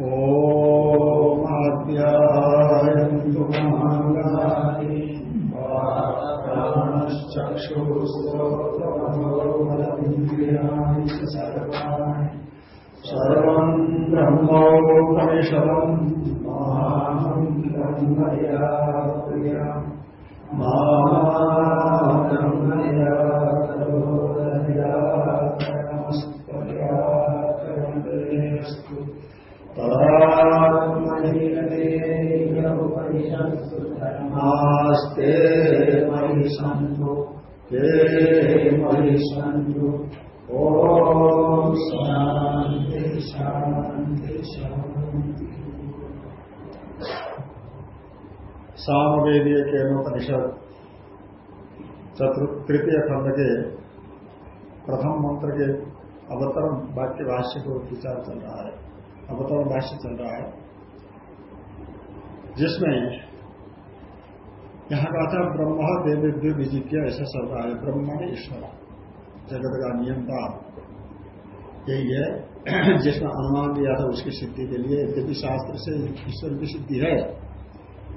ओमाद्यायन्तु माङ्गानि चक्षुस्त्रोत्रमनोबलमिन्द्रियाणि सर्वाणि सर्वम् प्रिया ब्रह्मया तदात्मनिरतेपनिषत्सुधर्मास्ते मयि सन्तु ते केनोपनिषद तृतीय खंड के प्रथम मंत्र के अवतरण वाक्य भाष्य को विचार चल रहा है अवतरण भाष्य चल रहा है, जिसमें यहाँ कहा था, ब्रह्म देवेद्य विजित्य, ऐसा चल रहा है, ब्रह्म ने ईश्वर, जगत का नियंता यही है, जिसमें अनुमान दिया था उसकी सिद्धि के लिए। यद्यपि शास्त्र से ईश्वर की सिद्धि है,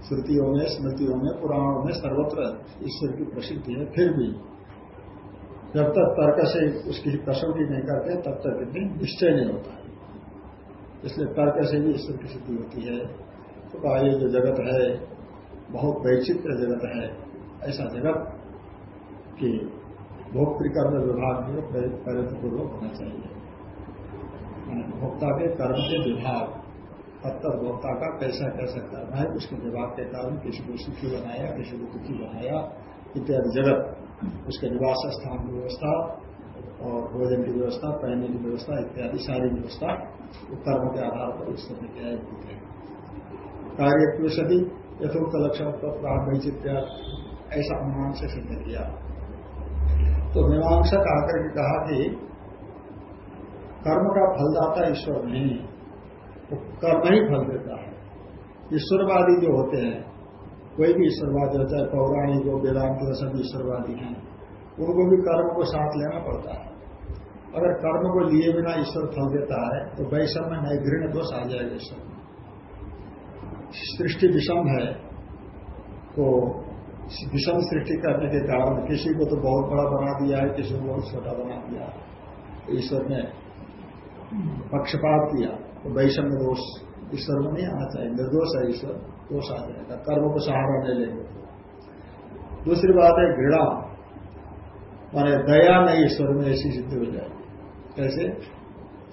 श्रुतियों में, स्मृतियों में, पुराणों में, सर्वत्र ईश्वर की प्रसिद्धि है, फिर भी जब तक तर्क से उसकी कसौटी नहीं करते, तब तक इतनी निश्चय नहीं होता। इसलिए तर्क से भी ईश्वर की सिद्धि होती है। तो कहा, ये जो जगत है, बहुत वैचित्र जगत है। ऐसा जगत कि भोक्तृकर्म विभाग में पूर्वक होना चाहिए। भोक्ता के कर्म के विभाग तत्तर भोक्ता का कैसा कैसा कर्म है, उसके विभाग के कारण किसी को सुखी बनाया, किसी को दुखी बनाया, इत्यादि जगत, उसके निवास स्थान, व्यवस्था और भोजन की व्यवस्था, पहनने की व्यवस्था, इत्यादि सारी व्यवस्था कर्म के आधार पर ईश्वर ने किया है। कार्य कृषि यथोक्त लक्षण वैचित्या ऐसा अनुमान से सिद्ध किया। तो मीमांसक आकर के कहा कि कर्म का फलदाता ईश्वर नहीं, वो कर्म ही फल देता है। ईश्वरवादी जो होते हैं, कोई भी ईश्वरवादी होता है, पौराणिक हो, वेदांत सभी ईश्वरवादी हैं, उनको भी कर्म को साथ लेना पड़ता है। अगर कर्म को लिए बिना ईश्वर फल देता है तो वैषम में नए घृण दोष आ जाएगा ईश्वर में सृष्टि विषम है तो विषम सृष्टि करने के कारण किसी को तो बहुत बड़ा बना दिया है, किसी को बहुत छोटा बना दिया है। ईश्वर ने पक्षपात किया तो वैषम्य दोष, ईश्वर में नहीं आना चाहिए। निर्दोष है ईश्वर, दोष आ जाएगा। कर्म को सहारा नहीं लेंगे। दूसरी बात है घृणा। माने दया नहीं ईश्वर में ऐसी सिद्धि हो जाए। कैसे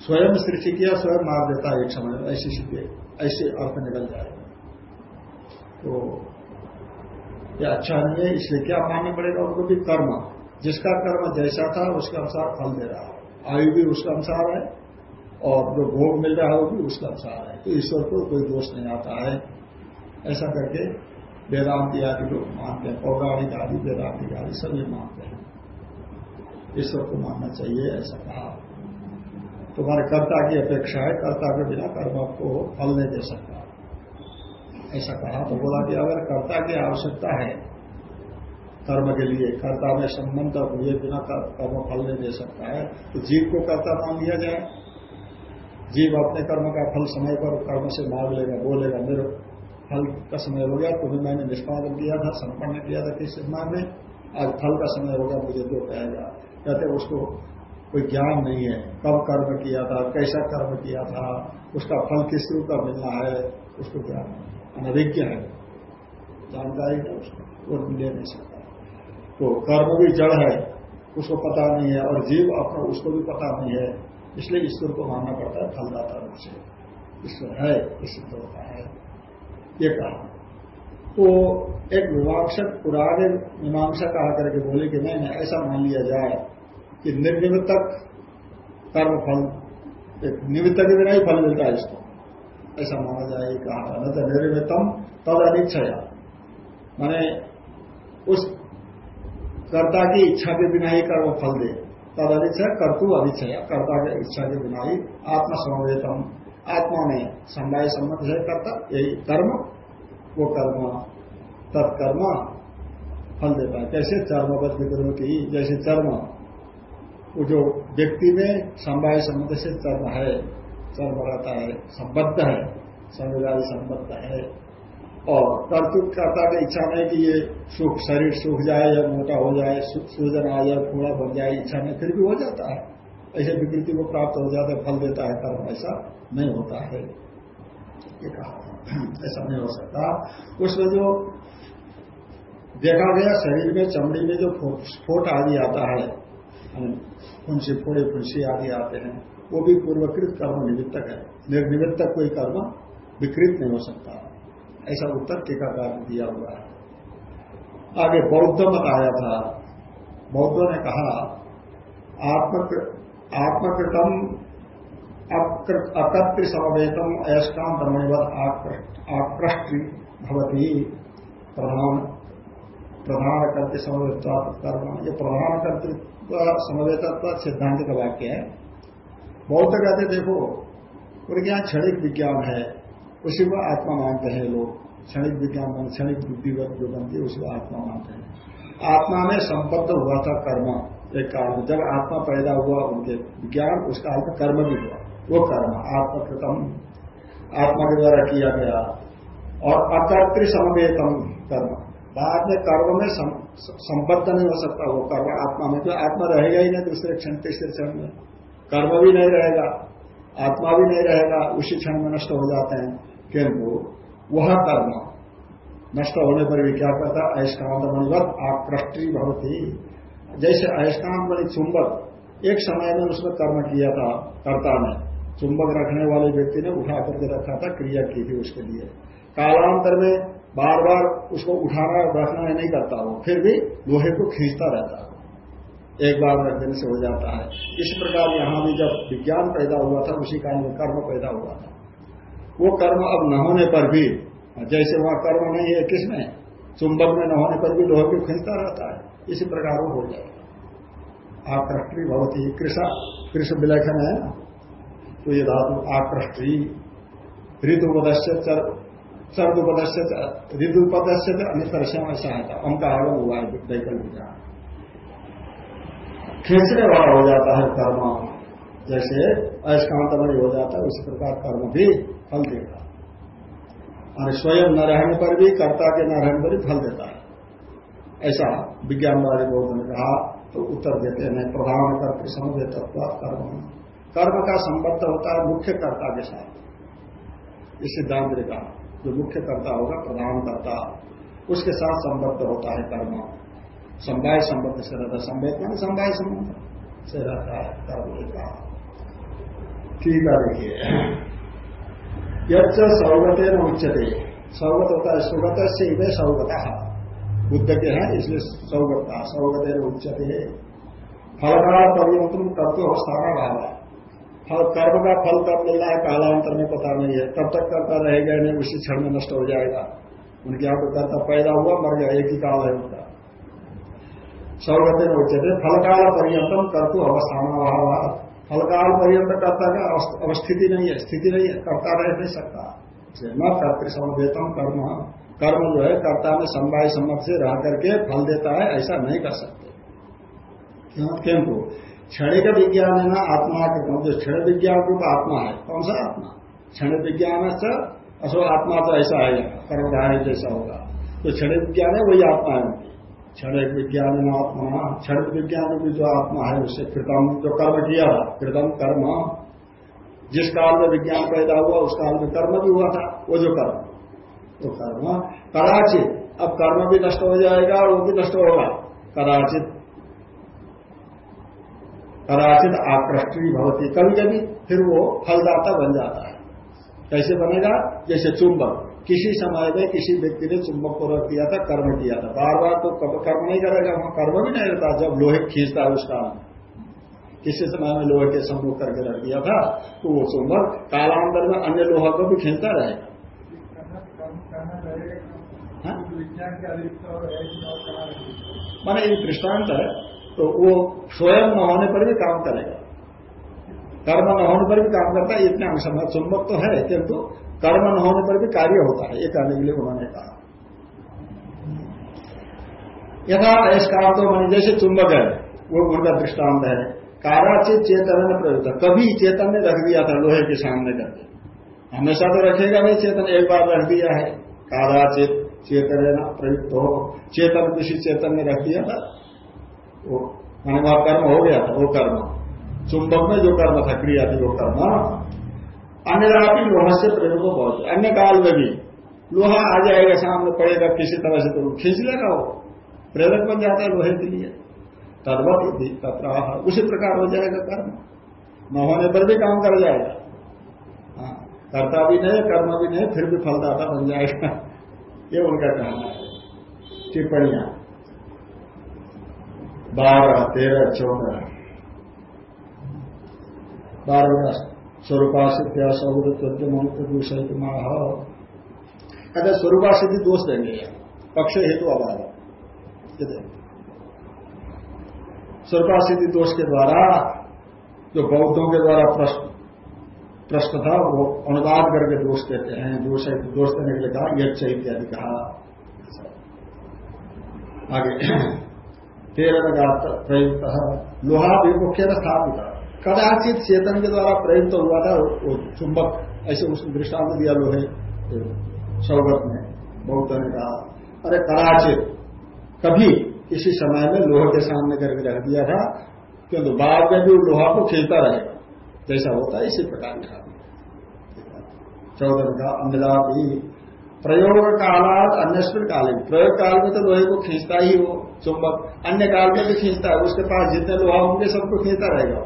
स्वयं सृष्टि किया स्वयं मार देता है एक समय, ऐसी सिद्धि ऐसे अर्थ निकल जाएगा तो यह अच्छा नहीं है, इसलिए क्या मानना पड़ेगा उनको भी कर्म, जिसका कर्म जैसा था, उसके अनुसार फल दे रहा है। आयु भी उसका अनुसार है, और जो भोग मिल रहा है वो भी उसका अनुसार है। तो ईश्वर को कोई दोष नहीं आता है। ऐसा करके वेदांति आदि लोग मानते हैं, पौराणिक आदि, वेदांतिक आदि सभी मानते हैं। ईश्वर को मानना चाहिए, ऐसा कहा। तुम्हारे कर्ता की अपेक्षा है, कर्ता के बिना कर्म को फल नहीं दे सकता। ऐसा कहा तो बोला कि अगर कर्ता की आवश्यकता है कर्म के लिए, कर्ता में संबंध हुए बिना कर्म फल नहीं दे सकता है तो जीव को कर्ता मान लिया जाए। जीव अपने कर्म का फल समय पर कर्म से मांग लेगा बोलेगा मेरे फल का समय हो गया, तुम्हें मैंने निष्पादन किया था, संपन्न किया था, किस सिद्धांत में? आज फल का समय होगा मुझे जो कहेगा कहते उसको कोई ज्ञान नहीं है। कब कर्म किया था, कैसा कर्म किया था, उसका फल किस रूप का मिलना है, उसको ज्ञान अनभिज्ञ है। जानकारी है उसको वो ले नहीं सकता। तो कर्म भी जड़ है, उसको पता नहीं है, और जीव अपना उसको भी पता नहीं है। इसलिए ईश्वर को मानना पड़ता है, फलदाता रूप से। ईश्वर है सिद्ध होता है। ये कहा। तो एक मीमांसक, पुराने मीमांसा कहा करके बोले कि नहीं नहीं, ऐसा मान लिया जाए। कि निर्निमित्तक कर्म फल एक निमित्त के बिना ही फल मिलता है इसको। ऐसा माना जाए कहा न तो निर्मितम तद अनिच्छया। माने उस कर्ता की इच्छा के बिना ही कर्म फल दे। तद अनिच्छा कर्तु अनिच्छया। कर्ता की इच्छा के बिना ही आत्मसमवेतम आत्मा में समवाय सम्मत है कर्ता, यही कर्म, वो कर्म, तत्कर्म फल देता है। कैसे? चर्मवत विग्रह जैसे चर्म वो जो व्यक्ति में समवाय सम्मत से चर्म है, चर्म रहता है, संबद्ध है संविधान संबद्ध है, और कर्तृत्वकर्ता की इच्छा नहीं कि ये सुख, शरीर सूख जाए या मोटा हो जाए सूजन आ जाए थोड़ा बन जाए, इच्छा नहीं, फिर भी हो जाता है। ऐसे विकृति को प्राप्त हो जाता है, फल देता है, कर्म ऐसा नहीं होता है। ये कहा ऐसा नहीं हो सकता। उसमें जो देखा गया, शरीर में, चमड़ी में जो स्फोट आदि आता है फुंसी फोड़े फुंसी आदि आते हैं। वो भी पूर्वकृत कर्म निमित्तक है। निर्निमित्तक कोई कर्म विकृत नहीं हो सकता। ऐसा उत्तर टीकाकार दिया हुआ है। आगे बौद्ध मत आया था बौद्धों ने कहा आत्मकृतम अकत्र समवेतम अयस्काम ब्रह्मणिवत आकृष्टि भवती। प्रधान प्रधान करते समवेत्वा कर्म। ये प्रधान समवेतत्व सिद्धांत का वाक्य है। बौद्ध कहते देखो उनके क्षणिक विज्ञान है, उसी को आत्मा मानते हैं लोग। क्षणिक विज्ञान क्षणिक बुद्धिगत जो बनती है, उसी को आत्मा मानते हैं। आत्मा में संबद्ध हुआ था कर्म, एक में जब आत्मा पैदा हुआ, उनके विज्ञान, उसका अर्थ कर्म भी हुआ। वो कर्म, आत्मकृतम। आत्मा के द्वारा किया गया। और अकर्तृ समवेतम कर्म। बाद में कर्म में संबद्ध नहीं हो सकता, वो कर्म आत्मा में तो आत्मा रहेगा ही नहीं दूसरे क्षण, तीसरे क्षण में। कर्म भी नहीं रहेगा, आत्मा भी नहीं रहेगा, उसी क्षण में नष्ट हो जाते हैं। किंतु वह कर्म नष्ट होने पर भी क्या करता अयस्कांत मणिवत आकृष्टि ही जैसे अयस्कांत मणि चुंबक, एक समय में उसने कर्म किया था, कर्ता ने चुंबक रखने वाले व्यक्ति ने उठा करके रखा था, क्रिया की थी उसके लिए। कालांतर में बार बार उसको उठाना रखना नहीं करता वो, फिर भी लोहे को खींचता रहता है। एक बार रख से हो जाता है। इस प्रकार यहाँ भी जब विज्ञान पैदा हुआ था, उसी काल में कर्म पैदा हुआ था। वो कर्म अब न होने पर भी, जैसे वहाँ कर्म नहीं है किसमें चुंबक में न होने पर भी लोहे को खींचता रहता है। इसी प्रकार वो हो जाएगा आकृष्टी भवती कृषा कृष्ण विलेखन है तो ये धातु आकृष्टी ऋतुपदस्य चर्दुपदस्य ऋतुपदस्य अन्य से ऐसा है ओम आगम हुआ है वैकल्पिका खींचने वाला हो जाता है कर्म जैसे अयस्कांतमय हो जाता है उसी प्रकार कर्म भी फल देगा और स्वयं न रहने पर भी कर्ता के न रहने पर भी फल देता है ऐसा विज्ञान वाले लोगों ने कहा तो उत्तर देते हैं प्रधान कर्त समझे तत्व कर्म कर्म का संबद्ध होता है मुख्य कर्ता के साथ इस सिद्धांत ने कहा जो मुख्य कर्ता होगा, प्रधान कर्ता, उसके साथ संबद्ध होता है कर्म। संवाय संबद्ध से रहता है। संवेद मान संवाय संबंध से रहता है कर्म का ठीक है, देखिए। यच्च सौगते न उच्चते सौगत होता है सुगत से इवे सौगता बुद्ध के हैं, इसलिए सौगता सौगते न उच्चते फलकाल परिवर्तन कर्तव्य अवस्थाना भाव फल कर्म का फल कब मिलना है कालांतर में पता नहीं है। तब तक करता रहेगा नहीं, उसी क्षण में नष्ट हो जाएगा। उनके यहाँ को कर्ता पैदा हुआ, मर गया, एक ही काल है उनका। सौगते न उच्चते फलकाल परिवर्तन कर्तु अवस्थाना भाव। फलकाल पर्यंत कर्ता का अवस्थिति नहीं है, स्थिति नहीं है। कर्ता रह नहीं सकता। न कर्त समवेतम कर्म। कर्म जो है, कर्ता में समवाय सम्मत से रह करके फल देता है, ऐसा नहीं कर सकते। क्योंकि क्षणिक विज्ञान है ना आत्मा के जो क्षण विज्ञान रूप आत्मा है? कौन सा आत्मा? क्षण विज्ञान से असो आत्मा तो ऐसा है कर्मधारी जैसा होगा। तो क्षण विज्ञान है, वही आत्मा है। क्षण विज्ञान आत्मा क्षण विज्ञान भी जो आत्मा है उससे कृतम जो कर्म किया था कृतम कर्म। जिस काल में विज्ञान पैदा हुआ, उस काल में कर्म भी हुआ था, वो जो कर्म। वो कर्म, कदाचित, अब कर्म भी नष्ट हो जाएगा और वो भी नष्ट होगा। कदाचित कदाचित आकृष्टी भवती। कभी कभी फिर वो फलदाता बन जाता है। कैसे बनेगा? जैसे चुंबक। किसी समय में किसी व्यक्ति ने चुंबक को रख दिया था कर्म किया था। बार बार तो कर्म नहीं करेगा वहाँ कर्म भी नहीं रहता जब लोहे खींचता है उस काल में किसी समय में लोहे के सम्मुख करके रख दिया था तो वो चुंबक कालांतर में अन्य लोहा को भी खींचता रहेगा। हाँ? माने ये दृष्टांत है तो वो स्वयं न होने पर भी काम करेगा। कर्म न होने पर भी काम करता है, इतने अंश में चुंबक तो है, किंतु कर्म न होने पर भी कार्य होता है, ये कहने के लिए उन्होंने कहा। यथा काम तो मान, जैसे चुंबक है, वो उनका दृष्टांत है। काराचित चेतन ने प्रयुक्त, कभी चेतन ने रख दिया था लोहे के सामने करके। हमेशा तो रखेगा नहीं चेतन, एक बार रख दिया है। काराचित चेतन प्रयुक्त हो। चेतन किसी चेतन ने रख दिया था। कर्म हो गया था, वो कर्म। चुंबक में जो कर्म था, क्रिया थी वो कर्म। अन्य रापी लोहा से प्रयोग बहुत अन्य काल में भी लोहा आ जाएगा, सामने पड़ेगा, किसी तरह से तो खींच लेगा वो। प्रेरक बन जाता है लोहे के लिए। तदवत उसी प्रकार हो जाएगा कर्म। न होने पर भी काम कर जाएगा। हाँ करता भी नहीं, कर्म भी नहीं, फिर भी फलदाता बन जाएगा। ये उनका कहना है। टिप्पणियाँ। बारह, तेरह, चौदह। बारह स्वरूपा सिद्ध सौरत्व दूसरे माह कहते स्वरूपा सिद्धि दोष देंगे पक्ष हेतु अभाव स्वरूपा सिद्धि दोष के द्वारा, जो बौद्धों के द्वारा प्रश्न प्रश्न था, वो अनुवाद करके दोष देते हैं। दोष दोष देने के लिए कहा यज्ञ इत्यादि कहा। आगे। तेरह प्रयुक्त लोहा भी मुख्य स्थापित कदाचित चेतन के द्वारा प्रयुक्त हुआ था, वो चुंबक, ऐसे उसको दृष्टांत दिया लोहे सौगत में, बहुत ने कहा अरे कदाचित, कभी किसी समय में लोहे के सामने करके रख दिया था, किंतु बाद में भी लोहा को खींचता रहेगा। जैसा होता है, इसी प्रकार का। चौदह का अमिला भी। प्रयोग कालात अन्य काल। प्रयोग काल में तो लोहे को खींचता ही हो चुंबक। अन्य काल में भी खींचता है, उसके पास जितने लोहा होंगे, सबको खींचता रहेगा।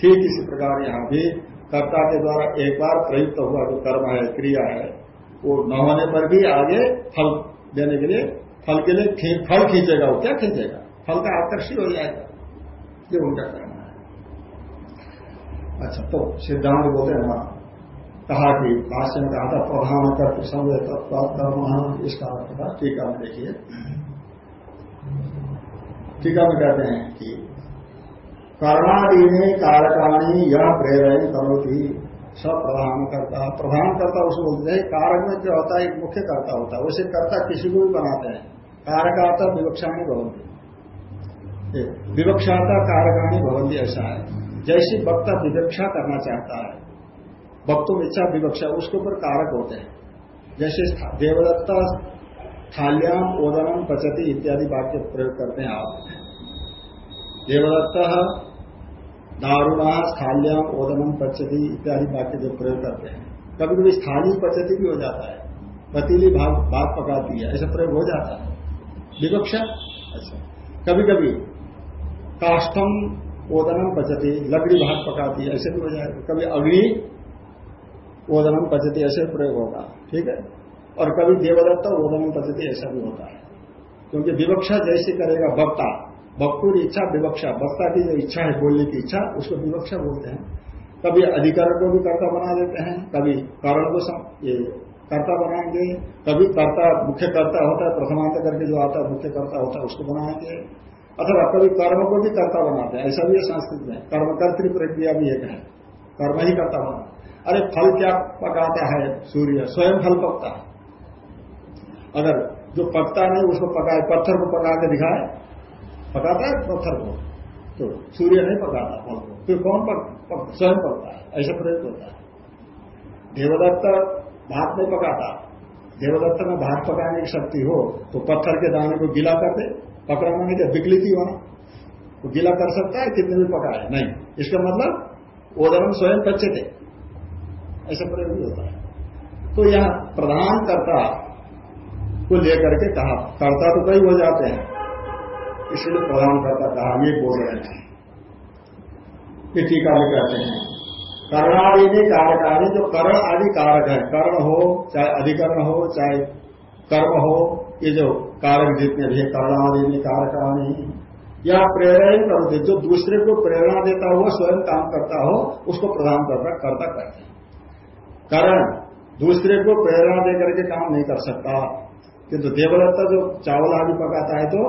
ठीक इसी प्रकार यहाँ भी कर्ता के द्वारा एक बार प्रयुक्त हुआ जो कर्म है, क्रिया है, वो न होने पर भी आगे फल देने के लिए, फल के लिए फल खींचेगा वो। क्या खींचेगा? फल का आकर्षित हो जाएगा। ये उनका कहना है। अच्छा तो सिद्धांत बोलते हैं वहाँ कहा कि भाष्य में कहा था, प्रधान कर समय तत्व इसका अर्थ था, टीका में देखिए। टीका में कहते हैं कि कर्णादीने कारकाणी यह प्रेरण करोती। सब प्रधान करता प्रधान करता उसको बोलते हैं, कारक में क्या होता है, एक मुख्य करता होता है। उसे करता किसी को भी बनाते हैं। कारकाता विवक्षाणी भवंती विवक्षाता कारकाणी भवंती ऐसा है। जैसी वक्ता विवक्षा करना चाहता है, वक्तों इच्छा विवक्षा, उसके ऊपर कारक होते हैं। जैसे देवदत्ता थाल्याम ओदनम पचती इत्यादि वाक्य प्रयोग करते हैं आप। देवदत्त दारुणा थाल्याम ओदनम पचती इत्यादि वाक्य जो प्रयोग करते हैं। कभी कभी स्थानीय पचती भी हो जाता है। पतीली भाग भाग पकाती है ऐसा प्रयोग हो जाता है। विवक्षा? अच्छा। कभी कभी काष्ठम ओदनम पचती, लकड़ी भाग पकाती है ऐसे भी हो जाएगा कभी अग्नि ओदनम पचती, ऐसे प्रयोग होगा। ठीक है? और कभी देवदत्त ओदनम पचती ऐसा भी होता है। क्योंकि विवक्षा जैसे करेगा वक्ता भक्तुर इच्छा विवक्षा, वक्ता की जो इच्छा है, बोलने की इच्छा, उसको विवक्षा बोलते हैं। कभी अधिकरण को भी कर्ता बना देते हैं, कभी कारण को ये कर्ता बनाएँगे, कभी कर्ता, मुख्य कर्ता होता है, प्रथमांत करके जो आता है, मुख्य कर्ता होता है, उसको बनाएँगे। अथवा कभी कर्म को भी कर्ता बनाते हैं, ऐसा भी है संस्कृत में। कर्म कर्तृ प्रक्रिया भी एक है। कर्म ही कर्ता बना अरे फल क्या पकाता है? सूर्य, स्वयं फल पकता है। अगर जो पकता नहीं उसको पकाए पत्थर को पका के दिखाए पकाता है पत्थर को। तो सूर्य नहीं पकाता फल को। फिर कौन पक, पक, स्वयं पकता है ऐसा प्रयोग होता है। देवदत्त भात नहीं पकाता। देवदत्त में भात पकाने की शक्ति हो तो पत्थर के दाने को गीला कर दे पकड़ना नहीं क्या विकलिति होना वो गीला कर सकता है कितने भी पकाए नहीं। इसका मतलब ओदरम स्वयं कच्चे थे। ऐसा प्रयोग होता है। तो यह प्रधान कर्ता को लेकर के कहा। कर्ता तो कई हो जाते हैं। इसलिए प्रधान कर्ता कहा, ये बोल रहे हैं। ये टीका भी कहते हैं। कर्णादि भी कारकादि जो कर्ण आदि कारक है, कर्ण हो, चाहे अधिकरण हो, चाहे कर्म हो, ये जो कारक जितने भी कर्णादि में कारकानी या प्रेरणा करते जो दूसरे को प्रेरणा देता हुआ स्वयं काम करता हो, उसको प्रदान करता करता करते करण दूसरे को प्रेरणा देकर के काम नहीं कर सकता। किंतु देवदत्ता जो चावल आदि पकाता है तो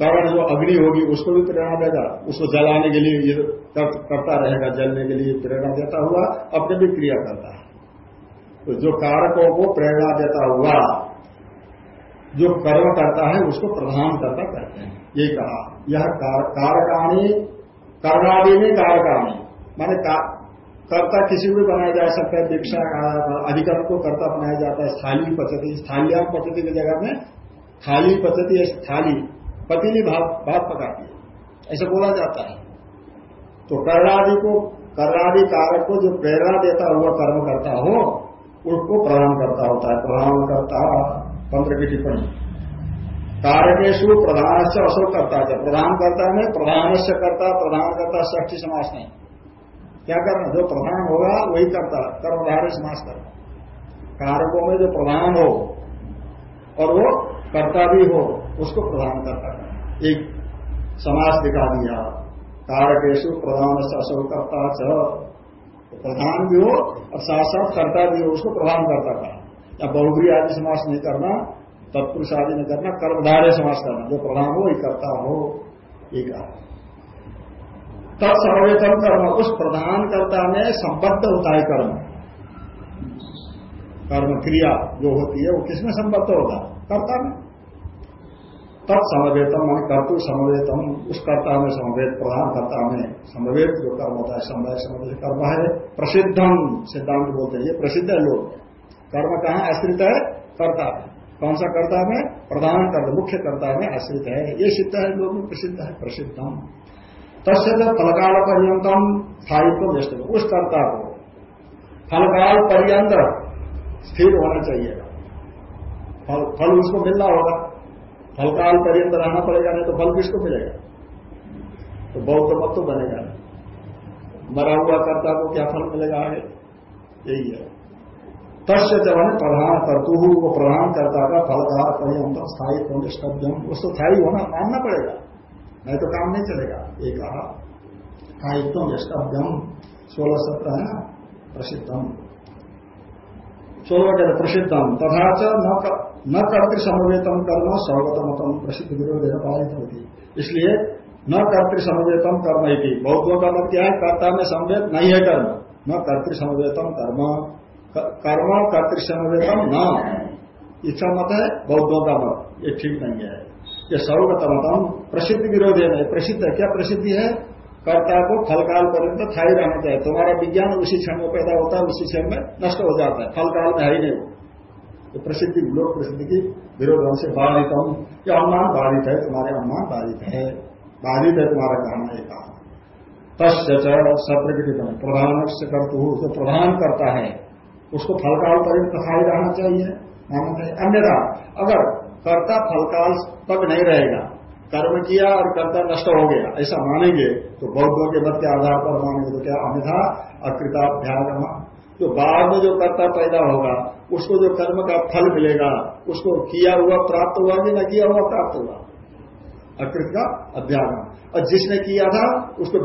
कारण जो अग्नि होगी, उसको भी प्रेरणा देगा। उसको जलाने के लिए ये करता रहेगा, जलने के लिए प्रेरणा देता हुआ अपने भी क्रिया करता है। तो जो कारकों को प्रेरणा देता हुआ, जो कर्म करता है, उसको प्रधान करता कहते हैं। ये कहा। यह कारकाणी, कर्णादि में कारका में माने कर्ता किसी को बनाया जा सकता है, दीक्षा अधिकरण को कर्ता बनाया जाता है स्थाली पद्धति थालियाम पद्धति की जगह में थाली पद्धति थाली पतीली भात भात पकाती है। ऐसा बोला जाता है। तो कर्णादि को, कर्णादि कारक को जो प्रेरणा देता हुआ कर्म करता हो, उसको प्रधान करता होता है। प्रधान करता तंत्र की टिप्पणी। कारकेशु प्रधान से अशोक करता है प्रधान करता में प्रधान से करता, प्रधान करता ष्ठी समास नहीं क्या करना? जो प्रधान होगा, वही करता कर्मधारे समास करना कारकों में जो प्रधान हो, और वो कर्ता भी हो, उसको प्रधान करता है। एक समास दिखा दिया। कारकेशु प्रधान से करता तो प्रधान भी हो, और साथ साथ कर्ता भी हो, उसको प्रधान करता कहा या बहुग्री आदि समास नहीं करना, तत्पुरुष आदि नहीं करना कर्मधारय समास करना। जो प्रधान हो, वही करता हो। एक तत्सर्वेतम कर्म। उस प्रधान कर्ता में संबद्ध होता है कर्म। कर्म क्रिया जो होती है, वो किसमें संबद्ध होगा? कर्ता में। तत्समवेतम मान कर्तु समवेतम उस कर्ता में समवेत प्रधान कर्ता में समवेत जो कर्म होता है समय समवेत कर्म है। प्रसिद्धम सिद्धांत बोलते हैं, ये प्रसिद्ध है लोग। कर्म कहाँ आश्रित है? कर्ता कौन सा कर्ता में? प्रधान कर्ता, मुख्य कर्ता में आश्रित है। ये सिद्ध है, लोग में प्रसिद्ध है। प्रसिद्धम तस्य फलकाल पर्यतम स्थायित्व व्यस्त उस कर्ता को फलकाल पर्यंत स्थिर होना चाहिए। फल फल उसको मिलना होगा। फलकाल पर्यंत रहना पड़ेगा, नहीं तो फल किसको मिलेगा? तो बौद्ध मत तो बनेगा। मरा हुआ कर्ता को क्या फल मिलेगा आगे? यही है। तस्य जब प्रधान करतु, वो प्रधान करता का फलकार पर्यंत स्थायी होने शब्दम उसको स्थायी होना, मानना पड़ेगा। नहीं तो काम नहीं चलेगा। एक कहा स्थायित्व यष्टभ्यम सोलह सत्रह है ना? प्रसिद्धम सोलह प्रसिद्धम तथा न न कर्तृ समवेतम कर्म, सर्वतमतम प्रसिद्ध विरोध पालित होती। इसलिए न कर्तृ समवेतम कर्म ही बौद्धों का मत क्या है कर्ता में समवेत नहीं है कर्म। न कर्तृ समवेतम कर्म। कर्म, कर्तृ समवेतम न। इच्छा मत है बौद्धों का मत ये ठीक नहीं है। ये सर्वतमतम प्रसिद्ध विरोध है, नहीं, प्रसिद्ध है। क्या प्रसिद्धि है? कर्ता को फलकाल पर्यंत था ही रहना चाहिए। तुम्हारा विज्ञान उसी क्षण में पैदा होता है, उसी क्षण में नष्ट हो जाता है। फलकाल में है ही नहीं। तो प्रसिद्धि, लोक प्रसिद्धि की विरोध से बाधित हूँ। ये अनुमान बाधित है, तुम्हारे अनुमान बाधित है। बाधित है तुम्हारा कहना है कहा। तस्य सत्र प्रधान से करतु, जो प्रधान करता है, उसको फलकाल पर्यंत ही रहना चाहिए। अन्यथा, अगर कर्ता फलकाल तक नहीं रहेगा। कर्म किया और कर्ता नष्ट हो गया, ऐसा मानेंगे तो बौद्धों के मत के आधार पर मानेंगे तो क्या अन्यथा अकृताभ्यागम। जो बाद में जो कर्ता पैदा होगा, उसको जो कर्म का फल मिलेगा, उसको किया हुआ प्राप्त हुआ कि न किया हुआ प्राप्त हुआ? अकृत का अध्यागम और जिसने किया था, उसको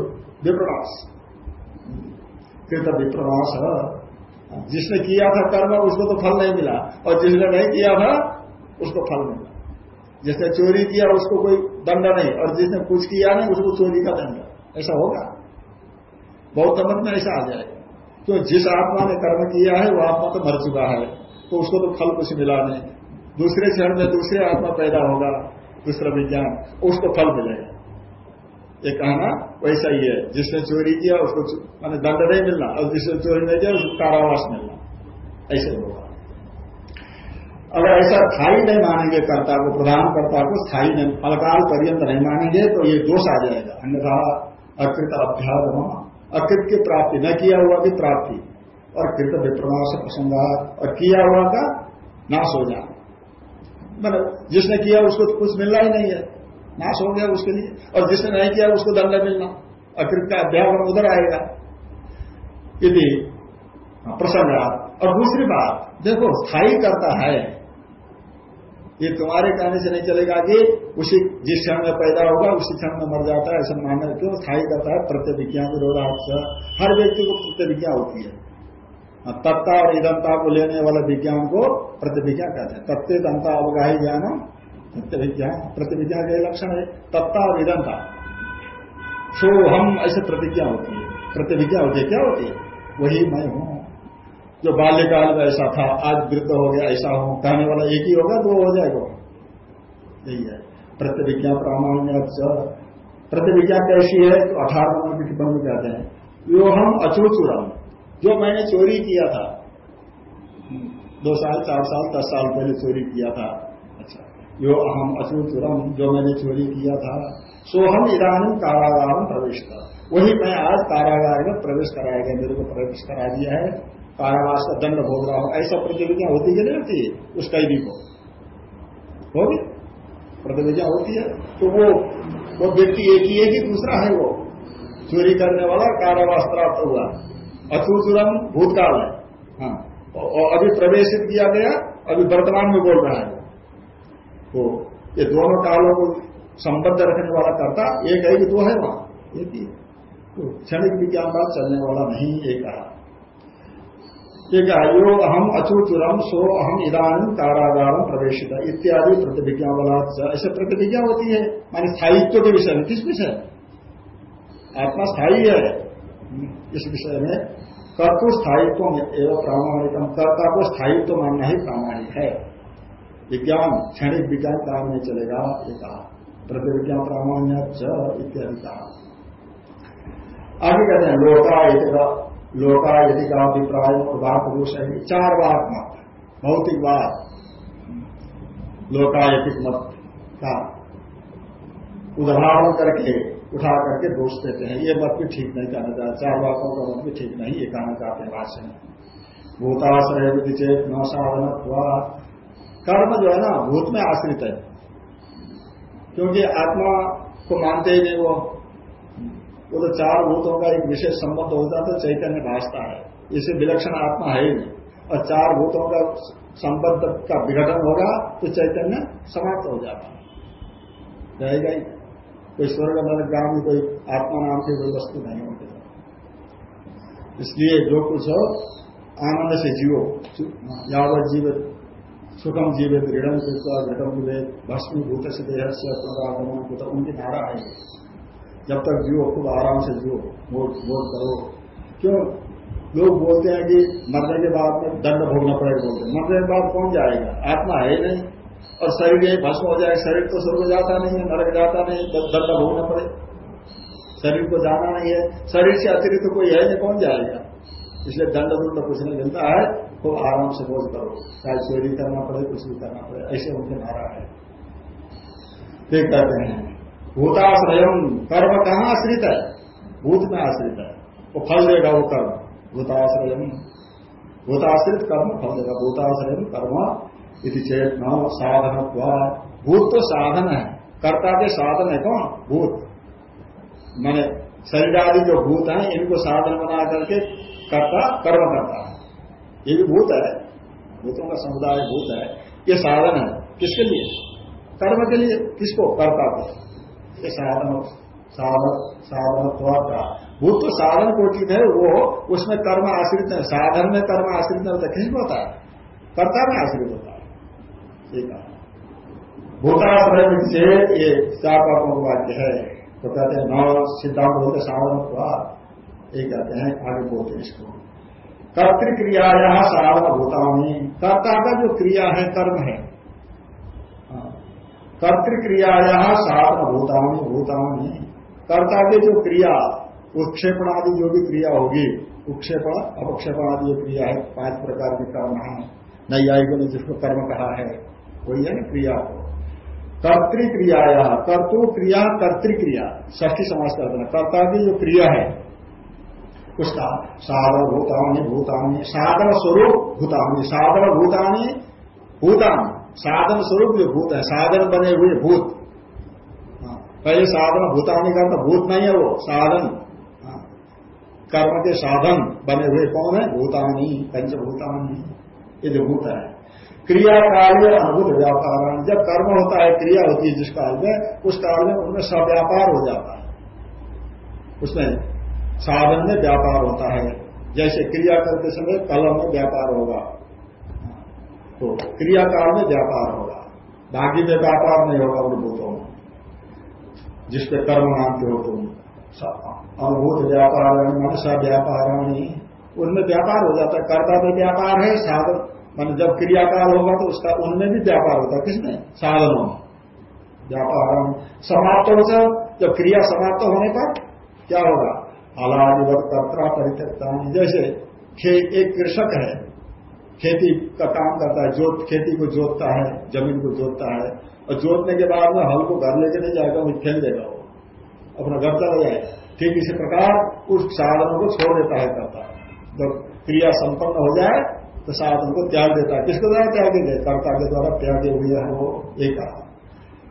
विप्रवास। कृत विप्रवास। जिसने किया था कर्म, उसको तो फल नहीं मिला। और जिसने नहीं किया था उसको फल मिला जिसने चोरी किया, उसको कोई दंड नहीं। और जिसने कुछ किया नहीं, उसको चोरी का दंड। ऐसा होगा? बहुत मत में ऐसा आ जाएगा। तो जिस आत्मा ने कर्म किया है वह आत्मा तो मर चुका है। तो उसको तो फल कुछ मिला नहीं। दूसरे क्षण में दूसरे आत्मा पैदा होगा, दूसरा विज्ञान। उसको फल मिलेगा। ये कहना वैसा ही है। जिसने चोरी किया, उसको मैंने दंड नहीं मिलना। और जिसने चोरी नहीं किया, उसको कारावास मिलना। ऐसे होगा। अगर ऐसा स्थायी नहीं मानेंगे कर्ता को, प्रधान कर्ता को, स्थायी नहीं फलकाल पर्यंत नहीं मानेंगे तो ये दोष आ जाएगा। अन्यथा अकृत अभ्यास अकृत की प्राप्ति न किया हुआ की प्राप्ति, और कृत विप्रमाश प्रसंगात, और किया हुआ का नाश हो जाना। मतलब जिसने किया उसको तो कुछ मिलना ही नहीं है। नाश हो गया उसके लिए, और जिसने नहीं किया उसको दंड मिलना। अकृत का अध्यापन उधर आएगा। यदि प्रसंगात। और दूसरी बात, देखो, स्थायी करता है ये तुम्हारे कहने से नहीं चलेगा कि उसी जिस क्षण में पैदा होगा उसी क्षण में मर जाता है ऐसा मानना क्यों? स्थायी करता है प्रत्यभिज्ञा विरोधार्थ हर व्यक्ति को प्रतिविज्ञा होती है। हाँ, तत्ता और इदंता को लेने वाला विज्ञान को प्रतिभिज्ञा कहते हैं। तत्व दंता अवगाही ज्ञान प्रत्यभिज्ञा प्रतिभिज्ञा का लक्षण है। तत्ता और इदंता। सो हम ऐसे प्रतिज्ञा होती है। प्रतिभिज्ञा होती है। क्या होती है? वही मैं हूँ। जो बाल्यकाल में ऐसा था, आज वृद्ध हो गया, ऐसा हो, कहने वाला एक ही होगा, दो हो जाएगा। यही है। प्रतिविज्ञा प्रामाण्य प्रतिविज्ञा कैसी है? तो अठारह नंबर की टिप्पणी कहते हैं यो हम अचूचुरम। जो मैंने चोरी किया था, दो साल, चार साल, दस साल पहले चोरी किया था अच्छा यो अहम अचूचुरम, जो मैंने चोरी किया था सो हम इरानी कारागार में प्रवेश कर वही मैं आज कारागार में प्रवेश कराया गया, मेरे को प्रवेश करा दिया है। कारावास का दंड भोग रहा हो, ऐसा प्रतिविज्ञा होती है नहीं होती उस कैदी को? होगी? प्रतिविज्ञा होती है तो वो वो व्यक्ति एक ही है कि दूसरा है वो? चोरी करने वाला कारावास प्राप्त हुआ। अचूचुरम भूतकाल है। हाँ। और अभी प्रवेशित किया गया, अभी वर्तमान में बोल रहा है तो ये दोनों कालों को संबद्ध रखने वाला करता, एक है कि दो है वहाँ? एक ही। तो क्षणिक विज्ञान बात चलने वाला नहीं, एक कहा। एक यो अहम अचूचुरम सो अहम इधान कारागार प्रवेशित इत्यादि प्रतिभिज्ञा वाला ऐसे प्रतिभिज्ञा होती है। मानी स्थायित्व के विषय में। किस विषय? आत्मा स्थायी है। इस विषय में। कर्तु स्थायित्व एवं प्रामाणिकम। कर्ता को स्थायित्व मानना ही प्रामाणिक है। विज्ञान, क्षणिक विज्ञान काम नहीं चलेगा, ये कहा। प्रतिविज्ञा प्रामाण्य इत्यादि कहा। आगे कहते हैं, लोका लोका यदि का अभिप्राय और बात दोष है चार बात मत भौतिकवाद। लोकायतिक मत का उदाहरण करके, उठा करके दोष देते हैं। ये मत भी ठीक नहीं कहना चाहते चार बातों का मत भी ठीक नहीं, ये कहना चाहते हैं भाष्य में। भूताश्रय विधि चेत न साधन कर्म जो है ना, भूत में आश्रित है। क्योंकि आत्मा को मानते ही नहीं वो। वो तो चार भूतों का एक विशेष संबंध होता तो चैतन्य भाषता है। इसे विलक्षण आत्मा है ही नहीं। और चार भूतों का संबंध का विघटन होगा तो चैतन्य समाप्त हो जाता है। रहेगा ही। कोई स्वर्ग नरक गाँव में कोई आत्मा नाम की कोई वस्तु नहीं होती। इसलिए जो कुछ हो, आनंद से जीवो यावत जीवित, सुखम जीवित, ऋणम घटम विवेक भस्मीभूत से देह से अपना आगमन उनकी धारा है। जब तक जियो खूब आराम से जियो वोट वोट करो। क्यों? लोग बोलते हैं कि मरने के बाद में दंड भोगना पड़ेगा, बोलते हैं। मरने के बाद कौन जाएगा? आत्मा है ही नहीं। और शरीर यही भस्म हो जाएगा। शरीर तो स्वर्ग जाता नहीं है, नरक जाता नहीं दंड भोगना पड़े। शरीर को जाना नहीं है। शरीर से अतिरिक्त तो कोई है नहीं, कौन जाएगा? इसलिए दंड दंड कुछ नहीं मिलता है। तो आराम से बोझ करो। चाहे चोरी करना पड़े, कुछ भी करना पड़े, ऐसे उनके नारा है। ठीक कहते हैं भूताश्रय कर्म कहाँ आश्रित है। भूत में आश्रित है। वो फल देगा वो कर्म। भूताश्रय भूताश्रित कर्म, फल देगा। भूताश्रय कर्म यदि चेत न साधन भूत तो साधन है। कर्ता के साधन है कौन? भूत। मैंने शरीर आदि जो भूत है, इनको साधन बना करके कर्ता, कर्म करता है। ये भी भूत है। भूतों का समुदाय भूत है। ये साधन है। किसके लिए? कर्म के लिए किसको? कर्ता को। ये साधन साधन का भूत तो साधन कोटि है वो उसमें कर्म आश्रित है साधन में कर्म आश्रित नहीं होता किसी होता है कर्ता में आश्रित होता है ठीक है भूताश्रय से ये चार पापों का वाक्य है तो कहते हैं नौ सिद्धांत बोलते साधन हुआ ये कहते हैं आगे बोलते इसको कर्तिक्रिया साधन भूतानी कर्ता का जो क्रिया है कर्म है कर्तिक्रियाया साधन भूतानी भूतानी। कर्ता की जो क्रिया उत्क्षेपण आदि जो भी क्रिया होगी उत्क्षेपण अपक्षेपण आदि जो क्रिया है, पाँच प्रकार के कर्म है। नैयायिकों ने जिसको कर्म कहा है, वही है ना क्रिया को। कर्तिक्रियाया, कर्तु क्रिया, कर्तिक्रिया ष्ठी समाज करते कर्ता की जो क्रिया है, उसका साधन भूतानी भूतानी, साधन स्वरूप भूतानी, साधन भूतानी भूतानी। साधन स्वरूप जो भूत है साधन बने हुए भूत। हाँ, पहले साधन भूतानी का तो भूत नहीं है वो साधन। हाँ, कर्म के साधन बने हुए कौन है? भूतानी पंचभूतानी ये जो भूत है। क्रिया में अनुभूत व्यापार जब कर्म होता है क्रिया होती है जिस काल में उस काल में उनमें सव्यापार हो जाता है। उसमें साधन में व्यापार होता है। जैसे क्रिया करते समय कलम में व्यापार होगा। तो क्रियाकाल में व्यापार होगा। बाकी में व्यापार नहीं होगा अनुभूतों में जिसपे कर्म मानते हो तुम अनुभूत व्यापार मनसा व्यापार उनमें व्यापार हो जाता है। कर्ता में व्यापार है, साधन। मान जब क्रियाकाल होगा तो उसका उनमें भी व्यापार होता है। किसमें? साधनों में। व्यापार समाप्त हो जब क्रिया समाप्त होने पर क्या होगा? आलादिवत कर्ता परित्यक्ता जैसे एक कृषक है खेती का काम करता है, जोत, खेती को जोतता है, ज़मीन को जोतता है, और जोतने के बाद में हल को घर लेके नहीं जाएगा वो फेंक देगा वो, अपना घर चला जाएगा ठीक इसी प्रकार उस साधनों को छोड़ देता है करता जब क्रिया संपन्न हो जाए तो साधन को त्याग देता है। किसके द्वारा त्याग देते कर्ता के द्वारा त्यागे हुए हैं वो एक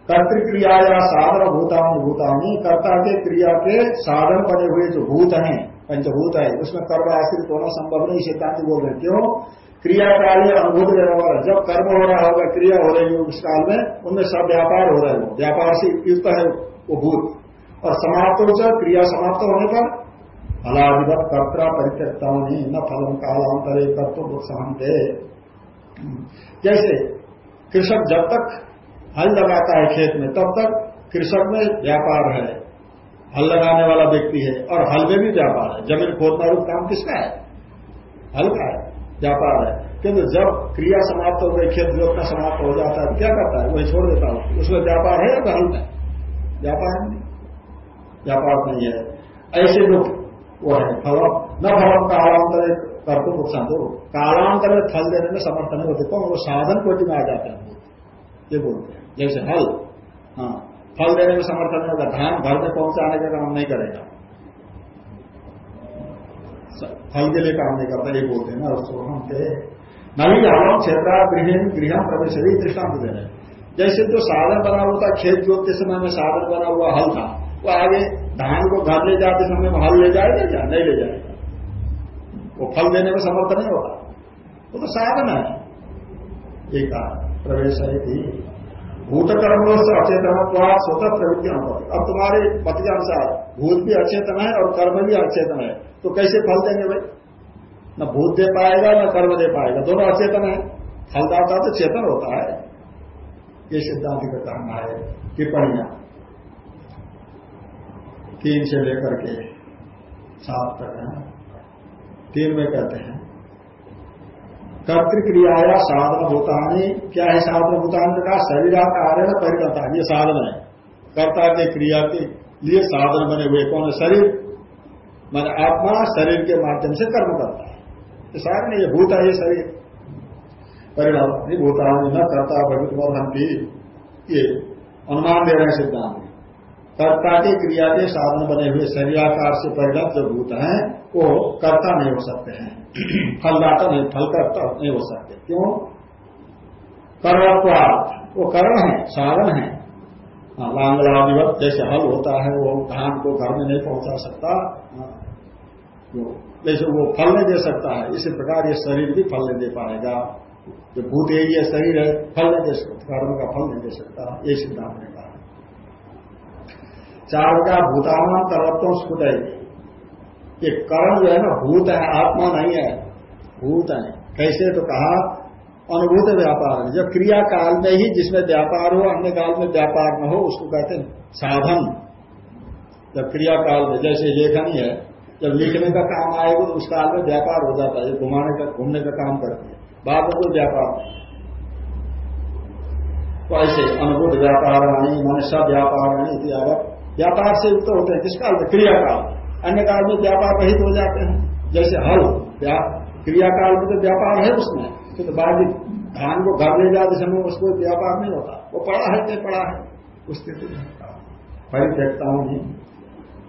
कर्तिक्रिया या साधन भूतान भूतानी, कर्ता के क्रिया के साधन बने हुए जो भूत हैं, पंचभूत है, उसमें कर्म आश्रित होना संभव नहीं, सिद्धांत बोल रहे क्यों? क्रिया में अनुभूत वाला जब कर्म हो रहा होगा, क्रिया हो रही होगी उस काल में, उनमें सब व्यापार हो रहा है। व्यापार से युक्त है वो भूत। और समाप्त हो जाए, क्रिया समाप्त होने पर फलाधिपत कर्ता परित्यक्ता नहीं न फलम कालांतरे कर्तव्य सहनते जैसे कृषक जब तक हल लगाता है खेत में, तब तक कृषक में व्यापार है। हल लगाने वाला व्यक्ति है और हल में भी व्यापार है। ज़मीन खोदना रूप काम किसका है? हल का है। व्यापार है। किंतु जब क्रिया समाप्त हो गई, खेत जोतना समाप्त हो जाता है क्या करता है? वही छोड़ देता हूँ। उसमें व्यापार है या हल में व्यापार नहीं व्यापार नहीं है। ऐसे लोग वो है। फल न फलम कालांतर कर्तव्य नुकसान तो कालांतर में फल देने में समर्थ नहीं होते। वो साधन कोटि में आ जाते हैं। ये बोलते हैं। जैसे हल। हाँ फल देने में समर्थन नहीं होगा। धान घर में पहुँचाने का काम नहीं करेगा। फल के लिए काम नहीं करता, ये बोलते हैं ना, उसको हम के नहीं हम क्षेत्र गृह गृह प्रवेश दृष्टांत दे रहे जैसे जो साधन बना हुआ था, खेत जोतते समय में साधन बना हुआ हल था, वो आगे धान को घर ले जाते समय में हल ले जाएगा क्या नहीं ले जाएगा? वो फल देने में समर्थ नहीं होगा वो तो साधन है। एक प्रवेश है कि भूत कर्मों से अचेतन स्वतः प्रवृत्ति अब तुम्हारे मत के अनुसार भूत भी अचेतन है और कर्म भी अचेतन है। तो कैसे फल देंगे भाई? न भूत दे पाएगा, न कर्म दे पाएगा। दोनों अचेतन है। फलदाता तो चेतन होता है। ये सिद्धांत का कहना है टिप्पणियाँ। तीन से लेकर के सात तक है। तीन में कहते हैं कर्तिक्रिया या साधन भूतानी। क्या है साधन भूतान का? शरीराकार परिणता ये साधन है। कर्ता के क्रिया के लिए साधन बने हुए। कौन है? शरीर। मान आत्मा शरीर के माध्यम से कर्म करता है। ये साधन ये भूत है ये शरीर। परिणाम नहीं भूतानी न करता भविष्य ये अनुमान दे रहे हैं। सिद्धांत कर्ता की क्रिया के साधन बने हुए शरीराकार से परिणत जो भूत हैं वो कर्ता नहीं हो सकते हैं। फलदाता नहीं फल कर्ता नहीं हो सकते। क्यों? कर्णत्वाद वो कर्ण है साधन है। लांगला लांगलादिवत जैसे हल होता है वो धान को घर में नहीं पहुँचा सकता। हाँ, जैसे वो फल नहीं दे सकता है, इसी प्रकार ये शरीर भी फल नहीं दे पाएगा। जो भूत ये शरीर है, फल नहीं दे सकता, कर्म का फल नहीं दे सकता, ये सिद्धांत ने कहा चार का भूतान कर्मत्व स्फुट है ये कर्म जो है ना, भूत है, आत्मा नहीं है। भूत है। कैसे? तो कहा, अनुभूत व्यापार है। जब क्रिया काल में ही जिसमें व्यापार हो, अन्य काल में व्यापार न हो, उसको कहते हैं साधन। जब क्रिया काल में, जैसे लेखन है जब लिखने का काम आएगा तो उस काल में व्यापार हो जाता है घुमाने का, घूमने का काम करते हैं। बाद में कोई व्यापार नहीं तो ऐसे अनुभूत व्यापार नहीं मनुष्य व्यापार नहीं इत्यादि व्यापार से युक्त होते हैं। किस काल में? क्रियाकाल। अन्य काल में व्यापार रहित हो जाते हैं। जैसे हल क्रियाकाल में तो व्यापार है उसमें। तो बाद धान को घर ले जाते समय उसको व्यापार नहीं होता। वो पड़ा है क्या पड़ा है। उस स्थिति में परित्यक्ता हूँ नहीं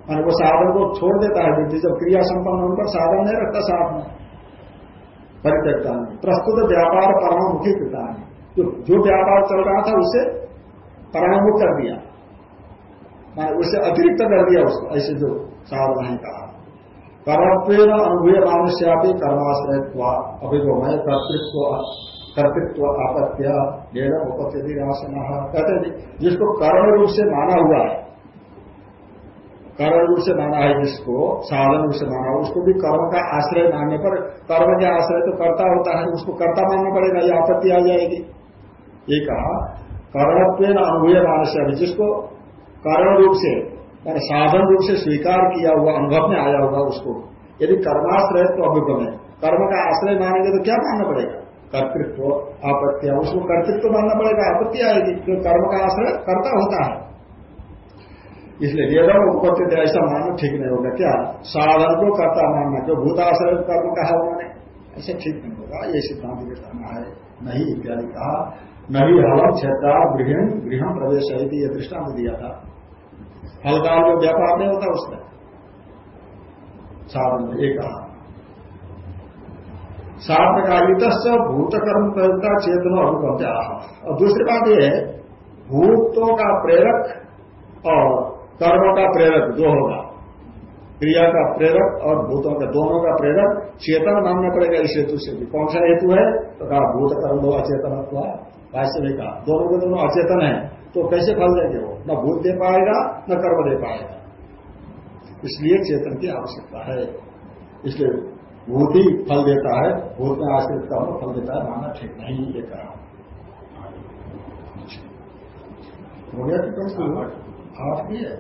मान वो साधन को छोड़ देता है व्यक्ति जब क्रिया संपन्न होने पर साधन नहीं रखता साथ में। परित्यक्ता नहीं प्रस्तुत व्यापार परमामुखी कृता है जो जो व्यापार चल रहा था उसे परामुख कर दिया। मैंने उससे अतिरिक्त कर दिया उसको, ऐसे जो सावधानी कहा। कर्मत्व अनुभूय मानुष्यापी कर्माश्रय अभिगमय कर्तृत्व कर्तृत्व आपत्य डेढ़ राशन कहते जिसको कर्म रूप से माना हुआ है कर्म रूप से माना है जिसको साधन रूप से माना उसको भी कर्म का आश्रय मानने पर, कर्म के आश्रय तो कर्ता होता है, उसको कर्ता मानना पड़ेगा, ये आपत्ति आ जाएगी। ये कहा कर्मत्व अनुभूय मानस्य जिसको कारण रूप से मैंने साधन रूप से स्वीकार किया हुआ, अनुभव में आया होगा उसको, यदि कर्माश्रय तो अभिगम है, कर्म का आश्रय मानेंगे तो क्या मानना पड़ेगा? कर्तृत्व, आपत्तिया, उसको कर्तृत्व मानना पड़ेगा, आपत्ति आएगी, क्योंकि कर्म का आश्रय करता होता है। इसलिए वेदम उपत्ति ऐसा मानना ठीक नहीं होगा क्या? साधन को कर्ता मानना क्यों? भूताश्रय कर्म कहा उन्होंने? ऐसा ठीक नहीं होगा, ये सिद्धांत के कहना है नहीं इत्यादि कहा। नहीं हलम क्षेत्रा गृह गृह प्रवेश है ये दृष्टांत दिया था। हलकाल में व्यापार नहीं होता उसमें। साधन में एक कहा। साधकारित भूत कर्म प्रयोगता चेतन अनुपत्या और दूसरी बात यह है, भूतों का प्रेरक और कर्मों का प्रेरक दो होगा क्रिया का प्रेरक और भूतों का, दोनों का प्रेरक, चेतन मानना पड़ेगा इस हेतु से भी। कौन सा हेतु है? तो कहा, भूत कर्म दो अचेतन भाष्य में कहा, दोनों के दोनों अचेतन है तो कैसे फल देंगे वो? न भूत दे पाएगा, न कर्म दे पाएगा। इसलिए चेतन की आवश्यकता है। इसलिए भूत ही फल देता है, भूत में आश्रित कर्म फल देता है माना ठीक नहीं, ये कहा। हो गया आठ भी है।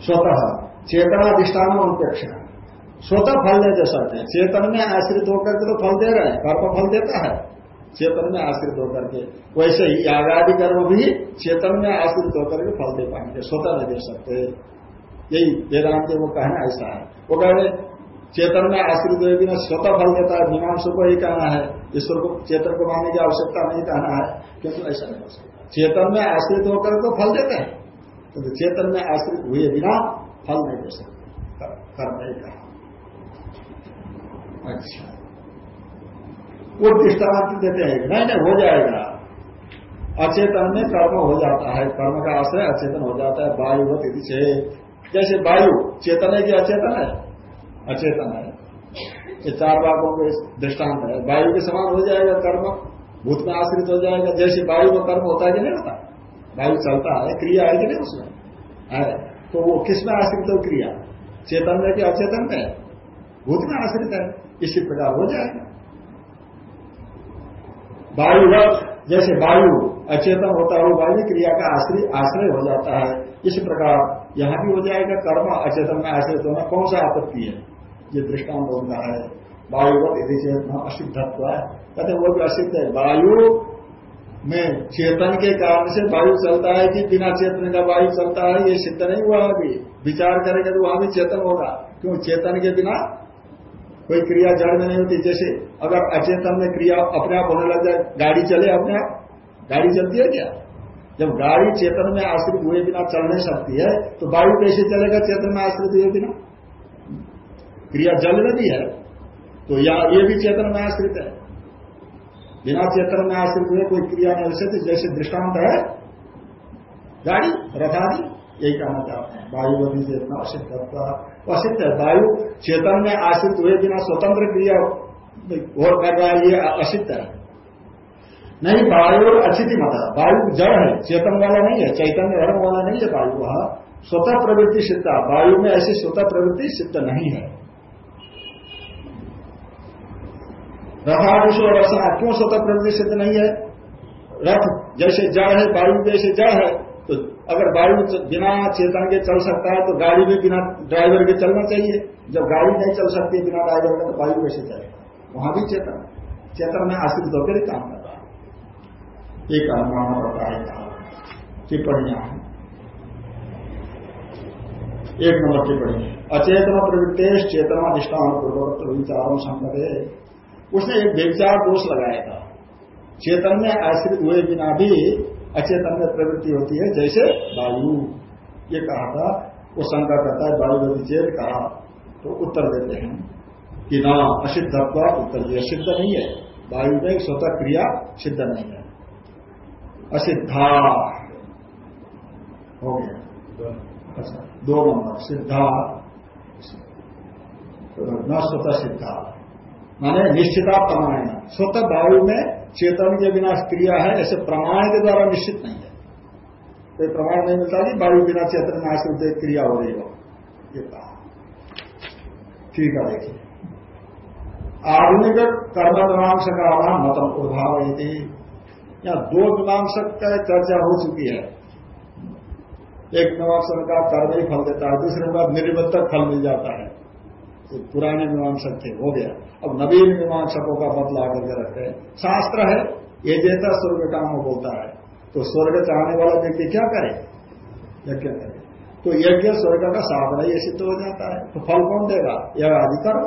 स्वतः चेतनाधिष्ठान अपेक्षा स्वतः फल दे सकते चेतन में आश्रित होकर के तो फल दे रहे हैं, कर्म फल देता है। चेतन में आश्रित होकर के। वैसे ही यागादि कर्म भी चेतन में आश्रित होकर के फल दे पाएँगे, स्वतः नहीं दे सकते। यही वेदांत वो कहना ऐसा है। वो कह रहे चेतन में आश्रित हुए बिना स्वतः फल देता है। मीमांसों को ही कहना है। ईश्वर को, चेतन को मानने की आवश्यकता नहीं कहना है। क्योंकि ऐसा नहीं हो सकता। चेतन में आश्रित होकर तो फल देते हैं। क्योंकि तो चेतन में आश्रित हुए बिना फल नहीं दे सकते। कर्म नहीं कहा अच्छा। वो दृष्टांत देते हैं नहीं नहीं, हो जाएगा। अचेतन में कर्म हो जाता है। कर्म का आश्रय अचेतन हो जाता है। वायुवत से जैसे वायु, चेतन है कि अचेतन है? अचेतन है। ये चार भागों के दृष्टांत है। वायु के समान हो जाएगा कर्म। भूत में आश्रित हो जाएगा। जैसे वायु में कर्म होता है कि नहीं होता? वायु चलता है, क्रिया है कि नहीं उसमें? है। तो वो किसमें आश्रित हो क्रिया? चेतन में कि अचेतन में? भूत में आश्रित है। इसी प्रकार हो जाएगा। वायुवत, जैसे वायु अचेतन होता है वायु क्रिया का आश्रय आश्रय हो जाता है। इसी प्रकार यहाँ भी हो जाएगा। कर्म अचेतन में आश्रित होना कौन सा आपत्ति है? ये दृष्टांत होता है। वायुवत यदि चेतना असिद्धत्व। है कहते वो भी असिद्ध है। वायु में चेतन के कारण से वायु चलता है कि बिना चेतन का वायु चलता है, ये सिद्ध नहीं हुआ अभी। विचार करेंगे तो वहाँ भी चेतन होगा। क्यों? चेतन के बिना कोई क्रिया जड़ में नहीं होती। जैसे अगर अचेतन में क्रिया अपने आप होने लग जाए, गाड़ी चले अपने आप। गाड़ी चलती है क्या? जब गाड़ी चेतन में आश्रित हुए बिना चल नहीं सकती है तो वायु कैसे चलेगा? चेतन में आश्रित हुए बिना। क्रिया जल में भी है तो या ये भी चेतन में आश्रित है। बिना चेतन में आश्रित हुए कोई क्रिया नहीं सकती जैसे दृष्टांत है, गाड़ी, रथादि, यही कहना चाहते हैं। वायुवती चेतना असिद्ध असिद्ध है, वायु चेतन में आश्रित हुए बिना स्वतंत्र क्रिया और कर रहा है, ये असिद्ध है। नहीं, वायु अचिति मत वायु जड़ है, चेतन वाला नहीं है, चैतन्य धर्म वाला नहीं है वायु। वह स्वतः प्रवृत्ति सिद्ध वायु में ऐसी स्वतः प्रवृत्ति सिद्ध नहीं है। रथादिशु रसना क्यों स्वतः प्रवृत्ति सिद्ध नहीं है? रथ जैसे जड़ है, वायु जैसे जड़ है तो अगर वायु बिना चेतन के चल सकता है तो गाड़ी भी बिना ड्राइवर के चलना चाहिए। जब गाड़ी नहीं चल सकती बिना ड्राइवर के तो वायु कैसे चलेगा? वहाँ भी चेतन चेतन में आश्रित होकर ही काम कर रहा है। एक मानना पड़ता है टिप्पणियाँ एक नंबर टिप्पणी अचेतन प्रवृत्तेश चेतना अधिष्ठान पूर्वक विचारों संगत उसने एक व्यविचार दोष लगाया था। चेतन में आश्रित हुए बिना भी अचेतन में प्रवृत्ति होती है, जैसे वायु। ये कहा था, वो शंका करता है, वायु चेत कहा? तो उत्तर देते हैं कि ना, असिद्धत्व उत्तर दिया। सिद्ध नहीं है। वायु में एक स्वतः क्रिया सिद्ध नहीं है। असिद्धा। हो गया। अच्छा दो नंबर। सिद्धा। न स्वतः सिद्धा। माने निश्चिता प्रमाण। स्वतः वायु में चेतन के बिना क्रिया है, ऐसे प्रमाण के द्वारा निश्चित नहीं है। कोई प्रमाण नहीं मिलता कि वायु बिना चेतन में आश्रित क्रिया हो रही हो। ये कहा। ठीक है, देखिए। आधुनिक कर्म मीमांस का नाम मतम उद्भाव यहाँ दो मीमांसक का चर्चा हो चुकी है। एक मीमांसक का कर्म ही फल देता है, दूसरे का निर्मित फल मिल जाता है। तो पुराने मीमांसक थे, हो गया। अब नवीन मीमांसकों का मत ला करके रखते हैं। शास्त्र है, ये जैसा स्वर्ग काम बोलता है तो स्वर्ग चाहने वाला व्यक्ति क्या करे? यज्ञ करे। तो यज्ञ स्वर्ग का साधन ये सिद्ध हो जाता है। तो फल कौन देगा? यह अधिकर्म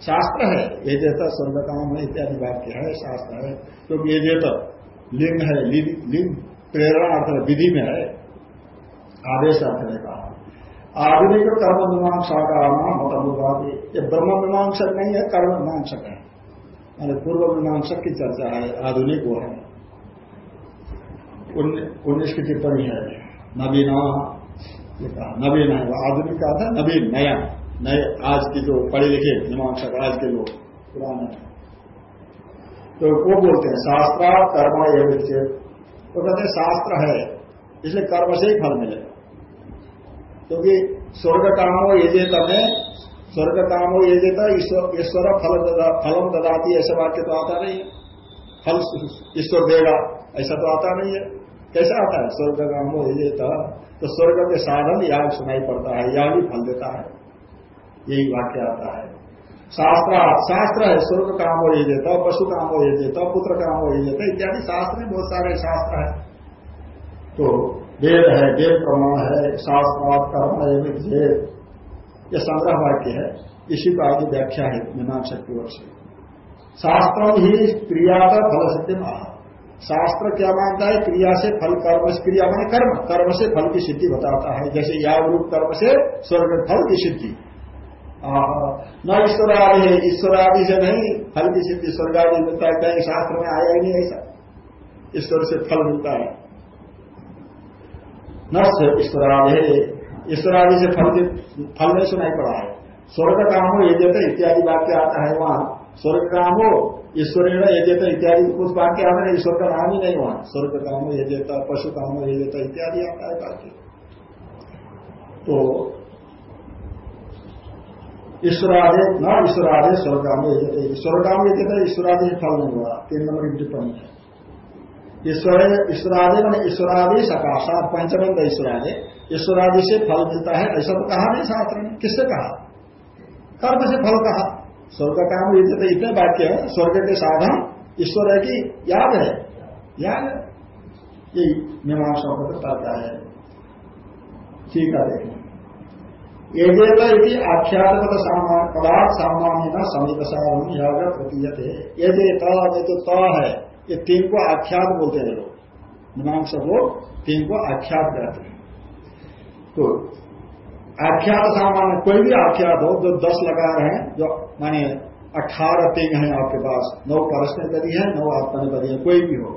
शास्त्र है, ये देता स्वर्ग काम है, इत्यादि वाक्य है, शास्त्र है। क्योंकि ये देता लिंग है, लिंग प्रेरणा अर्थ विधि में है। आदेश अर्थ ने कहा आधुनिक कर्म मीमांसा का नाम मतलब ये ब्रह्म मीमांसक नहीं है कर्म मीमांसक है। मैंने पूर्व मीमांसक की चर्चा है, आधुनिक वो है। उन्नीस की टिप्पणी है। नवीना नवीन है, वो आधुनिक का था, नवीन, नया। नए, आज की जो पढ़े लिखे मीमांसक, आज के लोग, पुराने। तो वो बोलते हैं शास्त्र कर्म एवं चेत वो कहते हैं, शास्त्र है, इसलिए कर्म से ही फल मिलेगा क्योंकि स्वर्ग कामो यजेता में स्वर्ग कामो यजेता ईश्वर फल फलम ददाती ऐसा वाक्य तो आता नहीं है। फल ईश्वर देगा, ऐसा तो आता नहीं है। कैसा आता है? स्वर्ग कामो यजेता तो स्वर्ग के साधन याग सुनाई पड़ता है, याग ही फल देता है। यही वाक्य आता है। शास्त्र शास्त्र है स्वर्ग काम हो ये देता पशु काम हो ये देता पुत्र काम हो ये देता इत्यादि शास्त्र में बहुत सारे शास्त्र है। तो वेद है, वेद प्रमाण है शास्त्र कर्म है ये संग्रह वाक्य है। इसी का आगे व्याख्या है मीमांसा की ओर से शास्त्र ही क्रिया का फल सत्य शास्त्र क्या मानता है? क्रिया से फल, कर्म क्रिया माने कर्म। कर्म से फल की सिद्धि बताता है। जैसे याग रूप कर्म से स्वर्ग फल की सिद्धि। न ईश्वर आदि है ईश्वर आदि से नहीं, फल की सिद्धि स्वर्ग आदि मिलता है। कहीं शास्त्र में आया ही नहीं ऐसा। ईश्वर से फल मिलता है। न ईश्वर आदि है ईश्वर आदि से फल फल नहीं सुनाई पड़ा है। स्वर्ग काम हो, ये देते इत्यादि वाक्य आता है वहाँ। स्वर्ग काम हो ईश्वर ये देता इत्यादि कुछ वाक्य आता है, ईश्वर का नाम ही नहीं वहाँ। स्वर्ग काम हो, ये देता, पशु काम हो, ये देता, इत्यादि आता है वाक्य। तो ईश्वरादे न ईश्वरादे स्वर्गाम स्वर्गाम ये कहते ईश्वरादि फल नहीं हुआ। तीन नंबर की टिप्पणी है। ईश्वर, ईश्वरादि मैंने ईश्वरादि सकाशात पंचमंद ईश्वरादि। ईश्वरादि से फल मिलता है, ऐसा तो कहा नहीं शास्त्र ने। किससे कहा? कर्म से फल कहा। स्वर्ग काम ये कहते इतने वाक्य है, स्वर्ग के साधन ईश्वर है कि याद है? याद यही मीमांसा को बताता है। ठीक है, देखिए। एजेत इति आख्यात पदार्थ सामान्य न समीप याग प्रतीयत। है ये त है। ये तीन को आख्यात बोलते हैं लोग। मीमांस को तीन को आख्यात कहते हैं। तो आख्यात सामान्य कोई भी आख्यात हो, जो दस लगा रहे हैं, जो माने अठारह तीन है आपके पास, नौ परस्पर बदी है, नौ आत्मनिपदी है, कोई भी हो,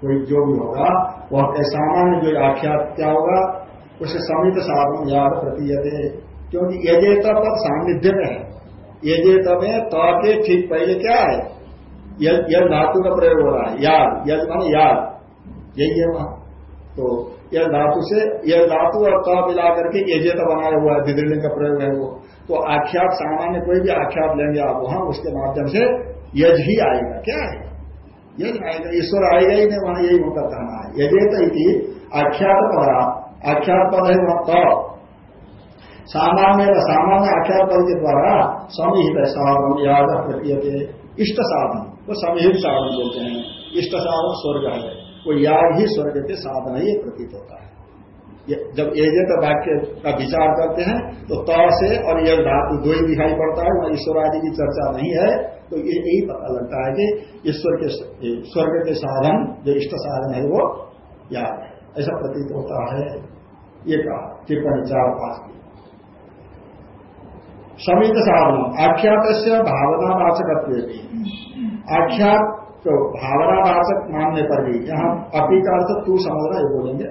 कोई जो भी होगा, वह सामान्य जो आख्यात क्या होगा, उसे समित साधन याद प्रतीयते। क्योंकि यजेत पद सान्निध्य में है। यजेत में त के ठीक पहले क्या है? यह धातु का प्रयोग हो रहा है। याद यज मान याद। यही है वहाँ। तो यह धातु से, यह धातु और त मिला करके यजेत बनाया हुआ है विदृलिंग का प्रयोग है वो। तो आख्यात, सामान्य कोई भी आख्यात लेंगे आप वहाँ, उसके माध्यम से यज ही आएगा। क्या आएगा? यज आएगा। ईश्वर आएगा ही नहीं, वहाँ यही होकर कहना है। यजेत आख्यात पदा आख्यात पद है वहाँ तो। सामान्य सामान्य आख्यात पद के द्वारा समीहित साधन याद प्रतीय इष्ट साधन वो समीहित साधन बोलते हैं। इष्ट साधन स्वर्ग है। वो याद ही स्वर्ग के साधन ही प्रतीत होता है। जब एजेत वाक्य का विचार करते हैं तो त से और यह धातु दो ही दिखाई पड़ता है। वहाँ ईश्वर आदि की चर्चा नहीं है। तो ये यही पता लगता है कि ईश्वर के स्वर्ग के साधन, जो इष्ट साधन है, वो याद है। ऐसा प्रतीत होता है। ये कहा टिप्पणी चार पाँच की। समित साधन आख्यात से भावनावाचक आख्यात तो भावनावाचक मानने पर भी यहाँ अपी का अर्थ तू समझना ये बोलेंगे।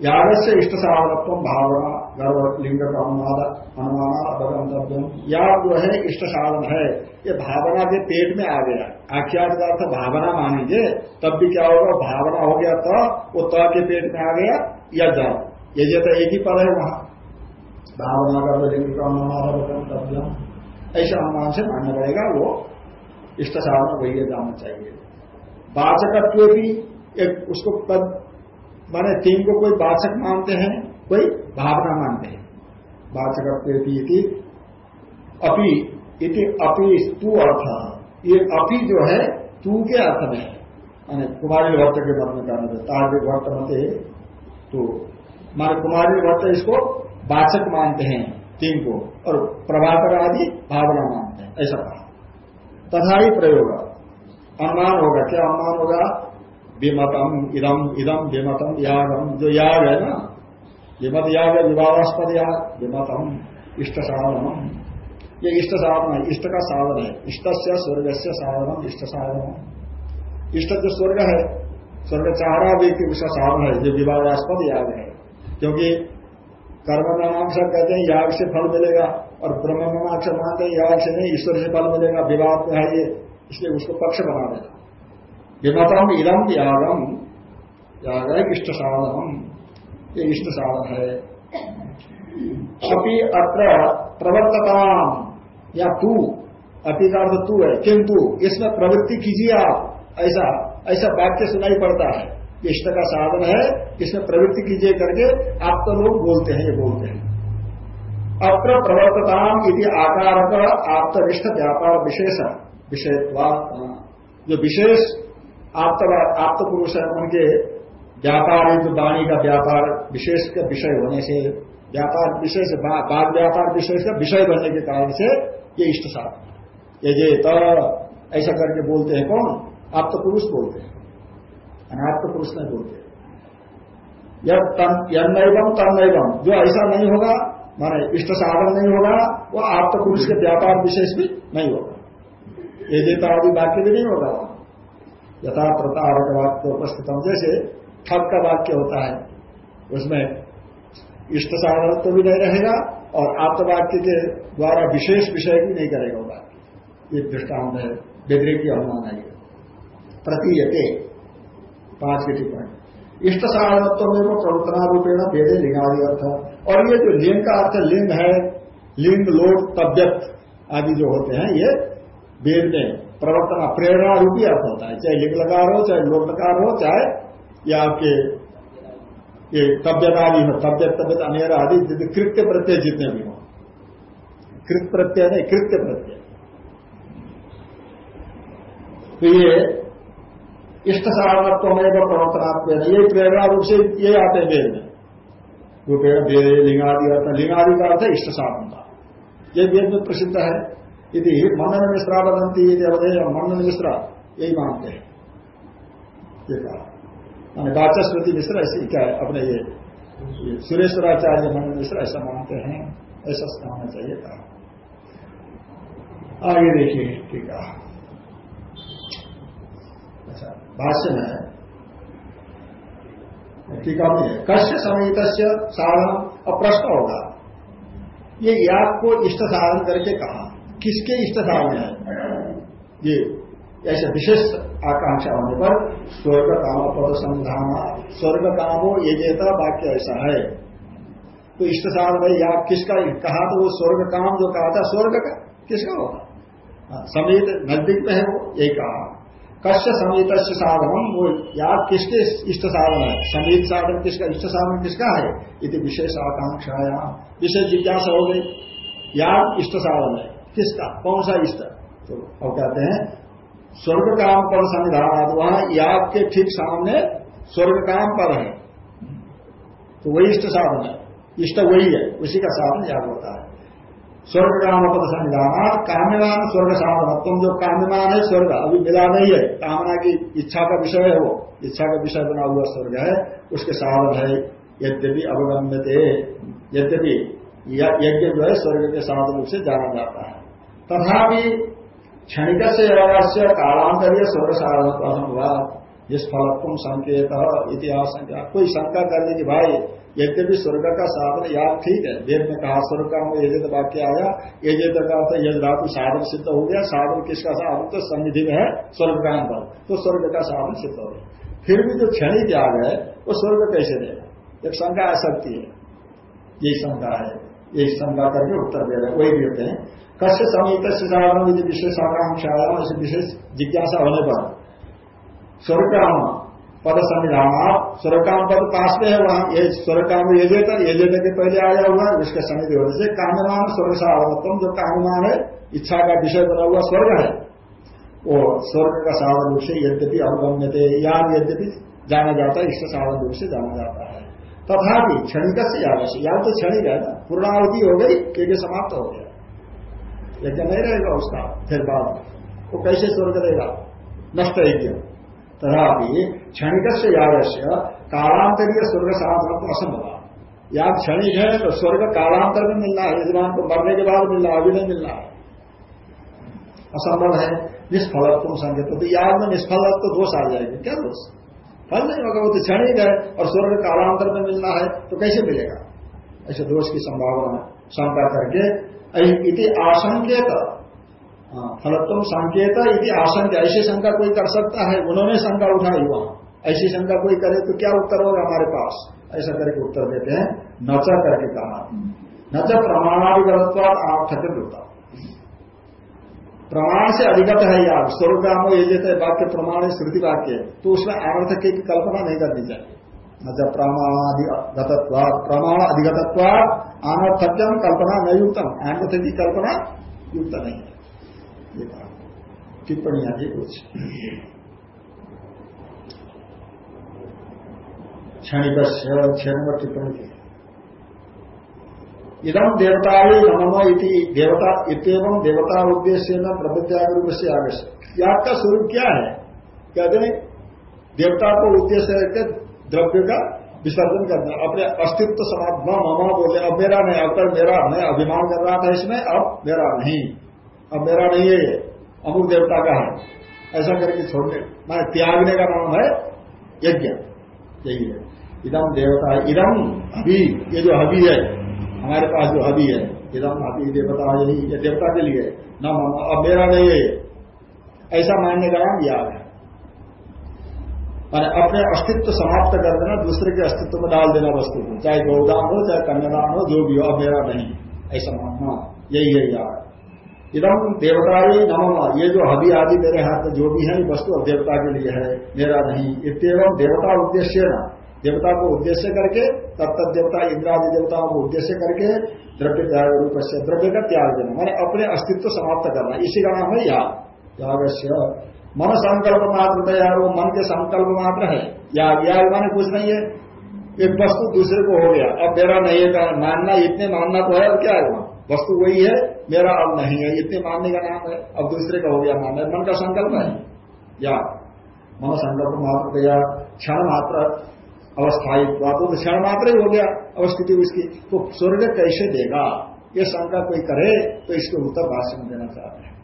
याद से इष्ट साधनत्व भावना गर्व लिंग का अनुवाद अनुमाना अवगंतव्यम या जो है इष्ट साधन है, ये भावना के पेट में आ गया। आख्यात का अर्थ भावना मानेंगे, तब भी क्या होगा? भावना हो गया तो वो त के पेट में आ गया, या जाओ। ये जैसा एक ही पद है वहाँ। भावना का ऐसा अनुमान से मानना पड़ेगा, वो इष्ट साधन वही जाना चाहिए। वाचकत्व भी एक उसको पद, माने तीन को कोई वाचक मानते हैं, कोई भावना मानते हैं। वाचकत्व भी अपी, इति अपी तू अर्थ। ये अपी जो है, तू के अर्थ में कुमारी भक्त के मत में कहना था तार्किक भक्त मत तो माने कुमारी भट्ट इसको वाचक मानते हैं तीन को, और प्रभाकर आदि भावना मानते हैं, ऐसा कहा। तथा ही प्रयोग, अनुमान होगा, क्या अनुमान होगा? विमतम, इदम इदम, विमतम, यागम, जो याग है ना? विमत याग है विवादास्पद याग, विमतम इष्ट साधनम ये इष्ट साधन है, इष्ट का साधन है। इष्ट से स्वर्ग से साधन इष्ट साधन इष्ट जो स्वर्ग है स्वर्ग रहा व्यक्ति उसका साधन है, जो विवादास्पद याग है। क्योंकि कर्म मीमांसा कहते हैं, याग से फल मिलेगा और ब्रह्म मीमांसा मानते हैं, याग से नहीं, ईश्वर से फल मिलेगा, विवाद में है ये, इसलिए उसको पक्ष बना देगा विमतम इदम यागम याग है इष्ट साधन ये इष्ट साधन है। अभी अत्र प्रवर्तकाम या तू, अपी तू है किंतु इसमें प्रवृत्ति कीजिए आप, ऐसा ऐसा वाक्य सुनाई पड़ता है। इष्ट का साधन है, इसमें प्रवृत्ति कीजिए करके आप तो लोग बोलते हैं, ये बोलते हैं। अत्र प्रवर्तताम यदि आकार का आप्तनिष्ठ व्यापार विशेष विषयत्वा जो विशेष आप आप्त पुरुष है, उनके व्यापार जो वाणी का व्यापार विशेष का विषय होने से, व्यापार विशेष बाघ व्यापार विशेष का विषय बनने के कारण से ये इष्ट साधन ये जे तो ऐसा करके बोलते हैं कौन? आप तो पुरुष बोलते हैं। अनाप तो पुरुष नहीं बोलते यम तन्नैवम जो ऐसा नहीं होगा, माने इष्ट साधन नहीं होगा, वो आप तो पुरुष के व्यापार विशेष भी नहीं होगा। ये देता आदि वाक्य भी नहीं होगा। यथा प्रतारक वाक्य उपस्थित हम जैसे ठग का वाक्य होता है। उसमें इष्ट साधन तो भी नहीं रहेगा और आत्मवाक्य के द्वारा विशेष विषय भी नहीं करेगा वाक्य। ये दृष्टांत है। बेदरे की अनुमान है प्रतीयते। पाँच की टिप्पणी इष्ट साधनत्व में वो प्रवर्तना रूपेण वेदे लिंगादि अर्थ और ये जो लिंग का अर्थ लिंग है, लिंग लोट तब्यत आदि जो होते हैं, ये वेद में प्रवर्तन प्रेरणा रूपी अर्थ होता है। चाहे लिंग लकार हो, चाहे लोट लकार हो, चाहे या आपके, ये तब्यत आदि हो तब्यत, तबियत, अनेर आदि कृत्य प्रत्यय जितने भी हो। कृत प्रत्यय नहीं, कृत्य प्रत्यय। तो ये इष्ट साधनत्व में प्रवर्तनात्व ये प्रेरणा रूप से ये आते हैं वेद में। रूपेण वेद लिंगादि अर्थ लिंगादि का अर्थ इष्ट साधन का ये वेद में प्रसिद्ध है। यदि मनन मिश्रा बदंती अवधेय। मनन मिश्रा यही मानते हैं। ये कहा। मैंने वाचस्पति मिश्र ऐसे क्या है? अपने ये, सुरेश्वराचार्य मनन मिश्र ऐसा मानते हैं। ऐसा होना चाहिए कहा आगे देखिए ठीक है भाष्य में। टीका में कश्य समित साधन अब प्रश्न होगा। ये याद को इष्ट साधन करके कहा। किसके इष्ट साधन है? ये ऐसे विशेष आकांक्षा होने पर स्वर्ग काम पद संधान स्वर्ग काम हो ये जेता वाक्य ऐसा है। तो इष्ट साधन भाई या किसका कहा तो वो स्वर्ग काम जो कहा था स्वर्ग का किसका होगा? हाँ, समीत नज़दीक में है वो यही कहा। कश्य समीत साधन? वो या किसके इष्ट साधन है? समीत साधन किसका, इष्ट साधन किसका है? यदि विशेष आकांक्षाया विशेष जिज्ञासा हो गई। या इष्ट साधन है? किसका? कौन सा इष्ट? तो अब कहते हैं, स्वर्ग काम पर संविधान वहाँ याग के ठीक सामने स्वर्ग काम पर है। तो वही इष्ट साधन है। इष्ट वही है। उसी का साधन याद होता है। स्वर्ग काम पद संविधान काम्यमान स्वर्ग तुम जो काम्यमान है, स्वर्ग अभी मिला नहीं है। कामना की इच्छा का विषय है वो। इच्छा का विषय बना हुआ स्वर्ग है, उसके साधन है। यद्यपि अवगम्य यद्यपि यज्ञ जो है, स्वर्ग के साधन रूप से जाना जाता है। तथा क्षणिक से अवश्य कालांतरीय स्वर्ग साधन हुआ जिस फलत्म संकेत इतिहास संख्या कोई शंका कर दी कि भाई यद्यपि स्वर्ग का साधन याद ठीक है वेद में कहा स्वर्ग का यजित वाक्य आया यजित का अर्थ यज धातु साधन सिद्ध हो गया, साधन किसका साधन? तो सन्निधि में है स्वर्ग का। अंतर तो स्वर्ग का साधन सिद्ध हो गया। फिर भी जो क्षणिक त्याग है, वो स्वर्ग कैसे देगा? एक शंका आ सकती है। यही शंका है। यही शंका करके उत्तर दे रहे वही देते हैं कश्य समीप से साधन विशेष आकांक्षा ऐसे विशेष जिज्ञासा होने पर स्वर्गकाम पद संविधान स्वर्गकाम पद पास में है वहाँ। ये स्वर्गकाम ये देता ये देता के पहले आया हुआ उसके समिति होने से काममान स्वर्ग साधन जो काममान है, इच्छा का विषय बना हुआ स्वर्ग है। वो स्वर्ग का साधन रूप से यद्यपि अवगम्य थे या यद्यपि जाना जाता है इष्ट साधन रूप से जाना जाता है। तथापि क्षणिक से याद से याग तो क्षणिक है ना, पूर्णावधि हो गई यज्ञ समाप्त हो गया। यज्ञ नहीं रहेगा उसका, फिर बाद वो कैसे स्वर्ग देगा? नष्ट यज्ञ तथापि क्षणिक से याग से कालांतरीय स्वर्ग साधन असंभव याग क्षणिक है तो स्वर्ग कालांतर में मिलना है यजमान को मरने के बाद मिलना अभी नहीं मिलना है। असंभव है। निष्फलत्व संकेत तो याग में निष्फलत्व दोष आ जाएगा। क्या दोष? फल नहीं होगा, वो तो क्षणिक है और स्वर्ग कालांतर में मिलना है तो कैसे मिलेगा? ऐसे दोष की संभावना शंका करके इति आशंकेत हाँ, फलत्व संकेत यदि आशंका। ऐसी शंका कोई कर सकता है? उन्होंने शंका उठाई वहाँ। ऐसी शंका कोई करे तो क्या उत्तर होगा हमारे पास? ऐसा करके उत्तर देते हैं। नचा करके कहा। नच प्रमाणाधिगतत्व आप ठकित होता प्रमाण से अधिगत है या स्वरूप हम ये देते वाक्य प्रमाण श्रुति वाक्य तो उसमें अनर्थक की कल्पना नहीं करनी चाहिए। न जब प्रमाणाधिगतत्व प्रमाण अधिगतत्व अनर्थक्यम कल्पना नहीं युक्तम अनर्थ की कल्पना युक्त नहीं है। ये टिप्पणियाँ थी कुछ। क्षणिक क्षण टिप्पणी थी इदम देवता नमम इति, देवता इतम देवता उद्देश्य न प्रबुद्धाग रूप से आवश्यक याग का स्वरूप क्या है? कहते हैं देवता को उद्देश्य रहते द्रव्य का विसर्जन करना। अपने अस्तित्व समाप्त। ममा बोले, अब मेरा नहीं, अब तक मेरा, मैं अभिमान कर रहा था, इसमें अब मेरा नहीं। अब मेरा नहीं है अमुक देवता का है। ऐसा करके छोड़ने मैं त्यागने का नाम है यज्ञ। यही है। इदम देवता है इदम अभी ये जो हबी है, हमारे पास जो हबी है इधम हबी देवता यही ये देवता के लिए। न अब मेरा नहीं है। ऐसा मानने का नाम याद है। मैंने अपने अस्तित्व समाप्त कर देना, दूसरे के अस्तित्व में डाल देना वस्तु को। चाहे गौदान हो, चाहे कन्यादान हो, जो भी हो, अब मेरा नहीं ऐसा मानना। यही है याद। इधम देवता ही नम। ये जो हबी आदि मेरे हाथ में जो भी है वस्तु अब देवता के लिए है, मेरा नहीं। इतम देवता उद्देश्य ना। देवता को उद्देश्य करके तब तक देवता, इंद्रादि देवताओं को उद्देश्य करके द्रव्य त्याग रूप से द्रव्य का त्याग देना। मैंने अपने अस्तित्व समाप्त करना। इसी का नाम है याग। मन संकल्प मात्र तैयार वो मन के संकल्प मात्र है। याग याग माने कुछ नहीं है। एक वस्तु दूसरे को हो गया। अब मेरा नहीं है मानना, इतने मानना तो है, और क्या है वस्तु वही है, मेरा अब नहीं है इतने मानने का नाम है, अब दूसरे का हो गया मानना मन का संकल्प है। या मन संकल्प मात्र तैयार क्षण मात्र अवस्थायी तो क्षण मात्र ही हो गया, अवस्थिति उसकी तो स्वर्ग कैसे देगा? ये शंका कोई करे तो इसके उत्तर भाषण देना चाहते हैं।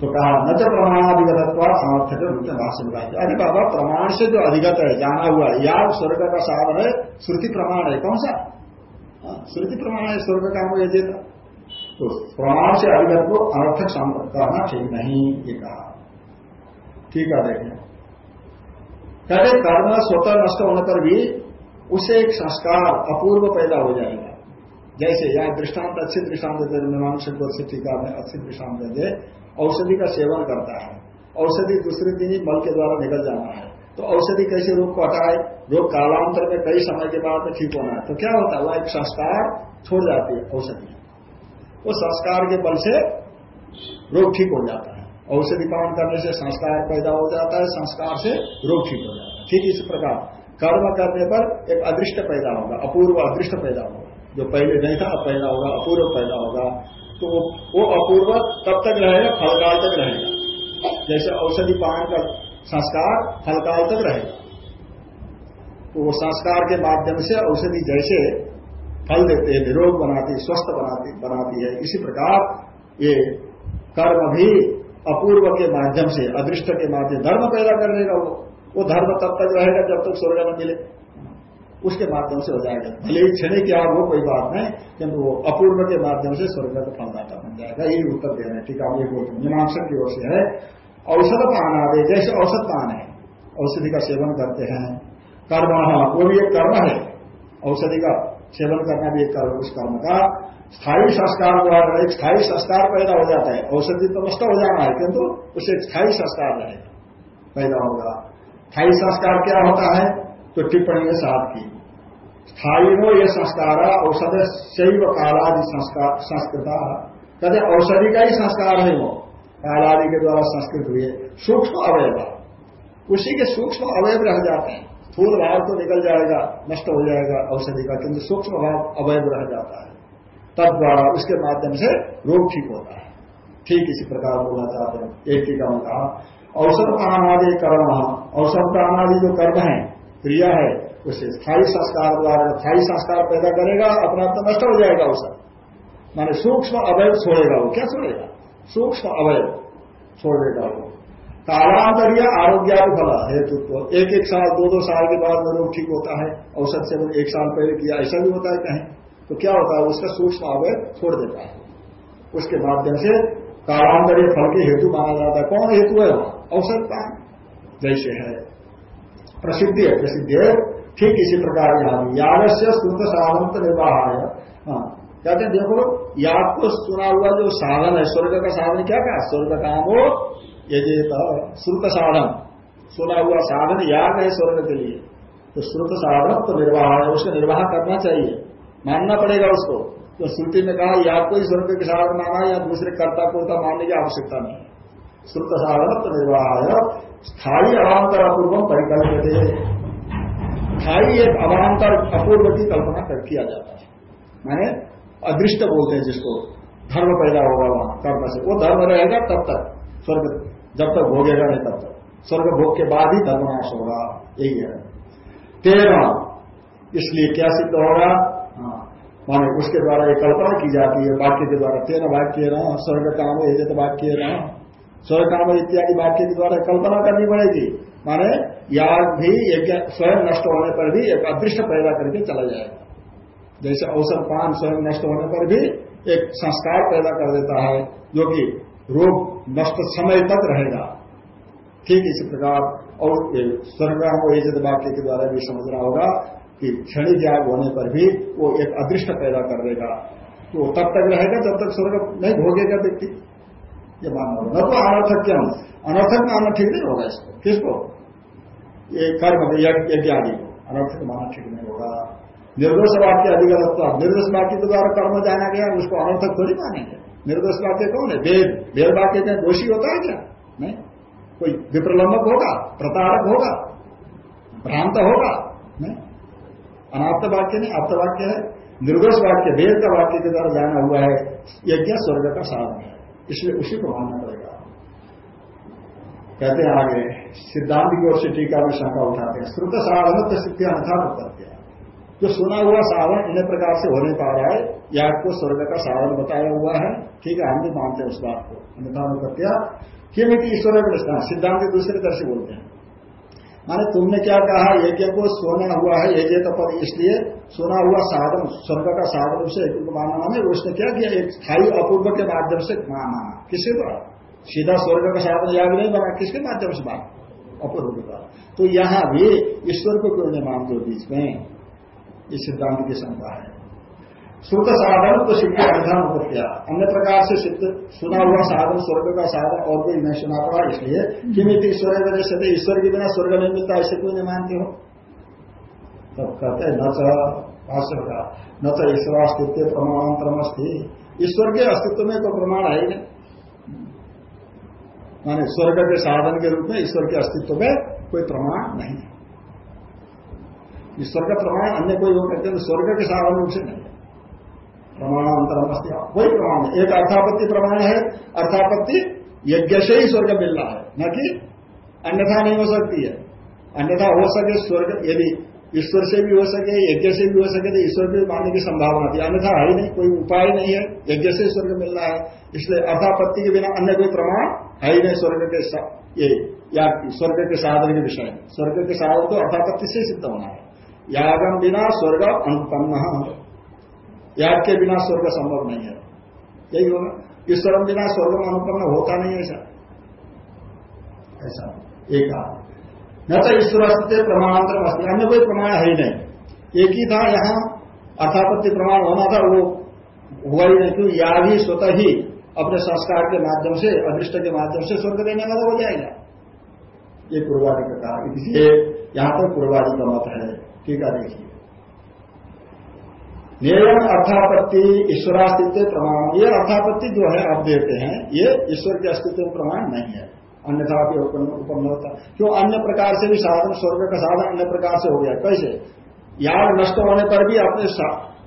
तो कहा, न तो प्रमाणाधिगत सामर्थ्य रूप में भाष्य में अरे बाबा, प्रमाण से जो अधिगत है, जाना हुआ या स्वर्ग का साधन है, श्रुति प्रमाण है, कौन सा? श्रुति प्रमाण है स्वर्ग का हम ये देता तो प्रमाण से अधिगत को अनर्थक करना ठीक नहीं ये कहा ठीक है देखें कहते कर्म स्वतः नष्ट होने पर भी उसे एक संस्कार अपूर्व पैदा हो जाएगा जैसे यहाँ दृष्टांत अच्छे दृष्टांत देते मीमांसा से टीका में अच्छे दृष्टांत दे औषधि का सेवन करता है औषधि दूसरे दिन ही मल के द्वारा निकल जाना है तो औषधि कैसे रोग को हटाए? रोग कालांतर में कई समय के बाद में ठीक होना है। तो क्या होता है? वह एक संस्कार छोड़ जाती है औषधि। वो संस्कार के बल से रोग ठीक हो जाता है। औषधि पान करने से संस्कार पैदा हो जाता है, संस्कार से रोग ठीक हो जाता है। ठीक इस प्रकार। कर्म करने पर एक अदृष्ट पैदा होगा, अपूर्व अदृष्ट पैदा होगा। जो पहले नहीं था, अब पैदा होगा, अपूर्व पैदा होगा। तो वो अपूर्व तब तक रहेगा, फलकाल तक रहेगा। जैसे औषधि पान का संस्कार फलकाल तक रहेगा तो वो संस्कार के माध्यम से औषधि जैसे फल देते हैं निरोग बनाती, स्वस्थ बनाती बनाती है। इसी प्रकार ये कर्म भी अपूर्व के माध्यम से, अदृष्ट के माध्यम धर्म पैदा कर लेगा वो वो धर्म तब तक रहेगा जब तक स्वर्ग न मिले। उसके माध्यम से हो जाएगा। भले ही क्षण की आग हो, कोई बात नहीं, किंतु वो अपूर्व के माध्यम से स्वर्ग का फलदाता बन जाएगा। यही उत्तर दे रहे हैं। है ये मीमांसा की ओर से है। औषध पान आदि जैसे औषध पान है, औषधि का सेवन करते हैं। कर्म, वो भी एक कर्म है। औषधि का सेवन करना भी एक कर्म, उस कर्म का। स्थायी संस्कार द्वारा एक स्थायी संस्कार पैदा हो जाता है। औषधि तो नष्ट हो जाना है, किंतु उसे स्थायी संस्कार रहेगा पैदा होगा। स्थायी संस्कार क्या होता है? तो टिप्पणी में साथ की। स्थायी हो यह संस्कार, औषध शैव कालादि संस्कार, संस्कृत। कहते औषधि का ही संस्कार है वो? कालादि के द्वारा संस्कृत हुए सूक्ष्म अवयव। उसी के सूक्ष्म अवयव रह जाते हैं। स्थूल भाव तो निकल जाएगा, नष्ट हो जाएगा औषधि का, किंतु सूक्ष्म भाव अवैध रह जाता है। तब द्वारा उसके माध्यम से रोग ठीक होता है। ठीक इसी प्रकार बोलना चाहते हैं। एक टीका में कहा, औषध प्राणादि कर्म। औषध प्राणादि जो कर्म है, क्रिया है, उसे स्थायी संस्कार द्वारा, स्थायी संस्कार पैदा करेगा, अपना तो नष्ट हो जाएगा औषध। माने सूक्ष्म अवैध छोड़ेगा वो। क्या छोड़ेगा? सूक्ष्म अवैध छोड़ देगा वो कालांतरीय आरोग्यादि फल हेतुत्व। एक एक साल दो दो साल के बाद में रोग ठीक होता है, औसत से एक साल पहले किया, ऐसा भी होता है कहीं। तो क्या होता है, उसका सूक्ष्म अवैध छोड़ देता है। उसके माध्यम से कालांतरीय फल के हेतु माना जाता है। कौन हेतु है वहाँ? औसत का। जैसे है। प्रसिद्धि है प्रसिद्धि है। ठीक इसी प्रकार यहाँ याद से श्रुत साधन निर्वाह है हाँ कहते हैं, देखो याद को सुना हुआ जो साधन है, स्वर्ग का साधन क्या कहा? स्वर्ग काम हो, यदि श्रुत साधन। सुना हुआ साधन याद है स्वर्ग के लिए। तो श्रुत साधन तो निर्वाह है, उसका निर्वाह करना चाहिए। मानना पड़ेगा उसको। तो श्रुति में कहा को ही स्वर्ग के साधन माना या दूसरे कर्ता को तो मानने की आवश्यकता नहीं श्रुत साधन तो निर्वाह स्थायी अवान्तर अपूर्व परिकल्पित है स्थायी एक अवान्तर अपूर्व की कल्पना कर किया जाता है। मैंने अदृष्ट बोलते हैं जिसको। धर्म पैदा होगा वहाँ कर्म से। वो धर्म रहेगा तब तक। स्वर्ग जब तक भोगेगा नहीं तब तक। स्वर्ग भोग के बाद ही धर्मनाश होगा। यही है। तेरह इसलिए क्या सिद्ध होगा? हाँ, माने उसके द्वारा एक कल्पना की जाती है वाक्य के द्वारा। तेरह वाक्य न स्वर्ग काम एजत वाक्य न। स्वर्ग काम इत्यादि वाक्य के द्वारा कल्पना करनी पड़ेगी। माने याद भी स्वयं नष्ट होने पर भी एक अदृष्ट पैदा करके चला जाएगा। जैसे अवसर पान स्वयं नष्ट होने पर भी एक संस्कार पैदा कर देता है, जो कि रोग नष्ट समय तक रहेगा। ठीक इसी प्रकार, और स्वर्गाम एजत वाक्य के द्वारा भी समझना होगा कि क्षणिक त्याग होने पर भी वो एक अदृष्ट पैदा कर देगा। तो तब तक रहेगा जब तक स्वर्ग नहीं भोगेगा व्यक्ति। ये मानना होगा। न तो अनर्थक क्या अनर्थक मानना ठीक नहीं होगा इसको। किसको? ये कर्म, यज्ञ आदि को। अनर्थक मानना ठीक नहीं होगा। निर्दोष वाक्य अधिक निर्दोष वाक्य के द्वारा कर्म जाना गया, उसको अनर्थक थोड़ी मानेंगे। निर्दोष वाक्य कौन है? वेद। वेद वाक्य क्या दोषी होता है क्या? नहीं। कोई विप्रलंबक होगा, प्रतारक होगा, भ्रांत होगा, नहीं। अनाप्त वाक्य नहीं आप्त वाक्य है। निर्दोष वाक्य, वेद का वाक्य के द्वारा जाना हुआ है, यज्ञ स्वर्ग का साधन है। इसलिए उसी को मानना पड़ेगा। कहते हैं आगे, सिद्धांत की ओर से टीका में शंका उठाते हैं। श्रुत साधन सिद्धि अनथा हैं। जो सुना हुआ सावन इन्हें प्रकार से होने पा रहा है। याग को स्वर्ग का सावन बताया हुआ है। ठीक है, हम भी मानते हैं उस बात को। अन्यथा अनुपत्या किमित ईश्वर प्रश्न सिद्धांत दूसरे तरह से बोलते हैं। माने तुमने क्या कहा? यज्ञ को सोना हुआ है? यज्ञ का पद इसलिए सोना हुआ साधन, स्वर्ग का साधन से माना है उसने क्या किया? एक स्थायी अपूर्व के माध्यम से माना किसके द्वारा? सीधा स्वर्ग का साधन याग नहीं बना किसके माध्यम से माना? अपूर्व के द्वारा। तो यहाँ भी ईश्वर को क्यों नहीं मानते बीच में? इस सिद्धांत की शंका है। श्रुत साधन तो सिद्ध हो किया अन्य प्रकार से सिद्ध, सुना हुआ साधन, स्वर्ग का साधन और कोई नहीं सुना पड़ा इसलिए किमित ईश्वर वजह से ईश्वर के बिना स्वर्ग नहीं मिलता, ऐसे कोई नहीं मानते हो? तब कहते न भाष्य का न तो ईश्वर अस्तित्व प्रमाणांतरम थी ईश्वर के अस्तित्व में कोई प्रमाण है ही नहीं। माने स्वर्ग के साधन के रूप में ईश्वर के अस्तित्व में कोई प्रमाण नहीं है। का प्रमाण, अन्य कोई हो कहते हैं स्वर्ग के साधन रूप से नहीं है। प्रमाणांतरम वही प्रमाण है। एक अर्थापत्ति प्रमाण है, अर्थापत्ति यज्ञ से ही स्वर्ग मिल रहा है, न कि अन्यथा नहीं हो सकती है। अन्यथा हो सके स्वर्ग, यदि ईश्वर से भी हो सके, यज्ञ से भी हो सके तो ईश्वर भी मानने की संभावना थी। अन्यथा है ही नहीं, कोई उपाय नहीं है, यज्ञ से स्वर्ग मिल रहा है। इसलिए अर्थापत्ति के बिना अन्य कोई प्रमाण है ही नहीं स्वर्ग के ये, या स्वर्ग के साधन के विषय स्वर्ग के साधन तो अर्थापत्ति से सिद्ध होना है। यागम बिना स्वर्ग अनुपन्न। याग के बिना स्वर्ग संभव नहीं है। यही होगा। ईश्वरम बिना स्वर्ग में अनुपन्न होता नहीं ऐसा। ऐसा। एक न तो ईश्वर अस्तित्व प्रमाणांतर अस्थित अन्य कोई प्रमाण है ही नहीं। एक ही था यहाँ, अर्थापत्ति प्रमाण होना था, वो हुआ ही नहीं। क्योंकि याग ही स्वतः ही अपने संस्कार के माध्यम से, अदृष्ट के माध्यम से स्वर्ग देने वाला हो जाएगा। ये पूर्वादि का कहा। इसलिए यहाँ पर पूर्वादि का मत है। टीका देखिए नियम अर्थापत्ति ईश्वरास्तित्व प्रमाण। ये अर्थापत्ति जो है आप देते हैं, ये ईश्वर के अस्तित्व प्रमाण नहीं है। अन्यथा भी उपन्न होता क्यों? अन्य प्रकार से भी साधन, स्वर्ग का साधन अन्य प्रकार से हो गया। कैसे? याग नष्ट होने पर भी अपने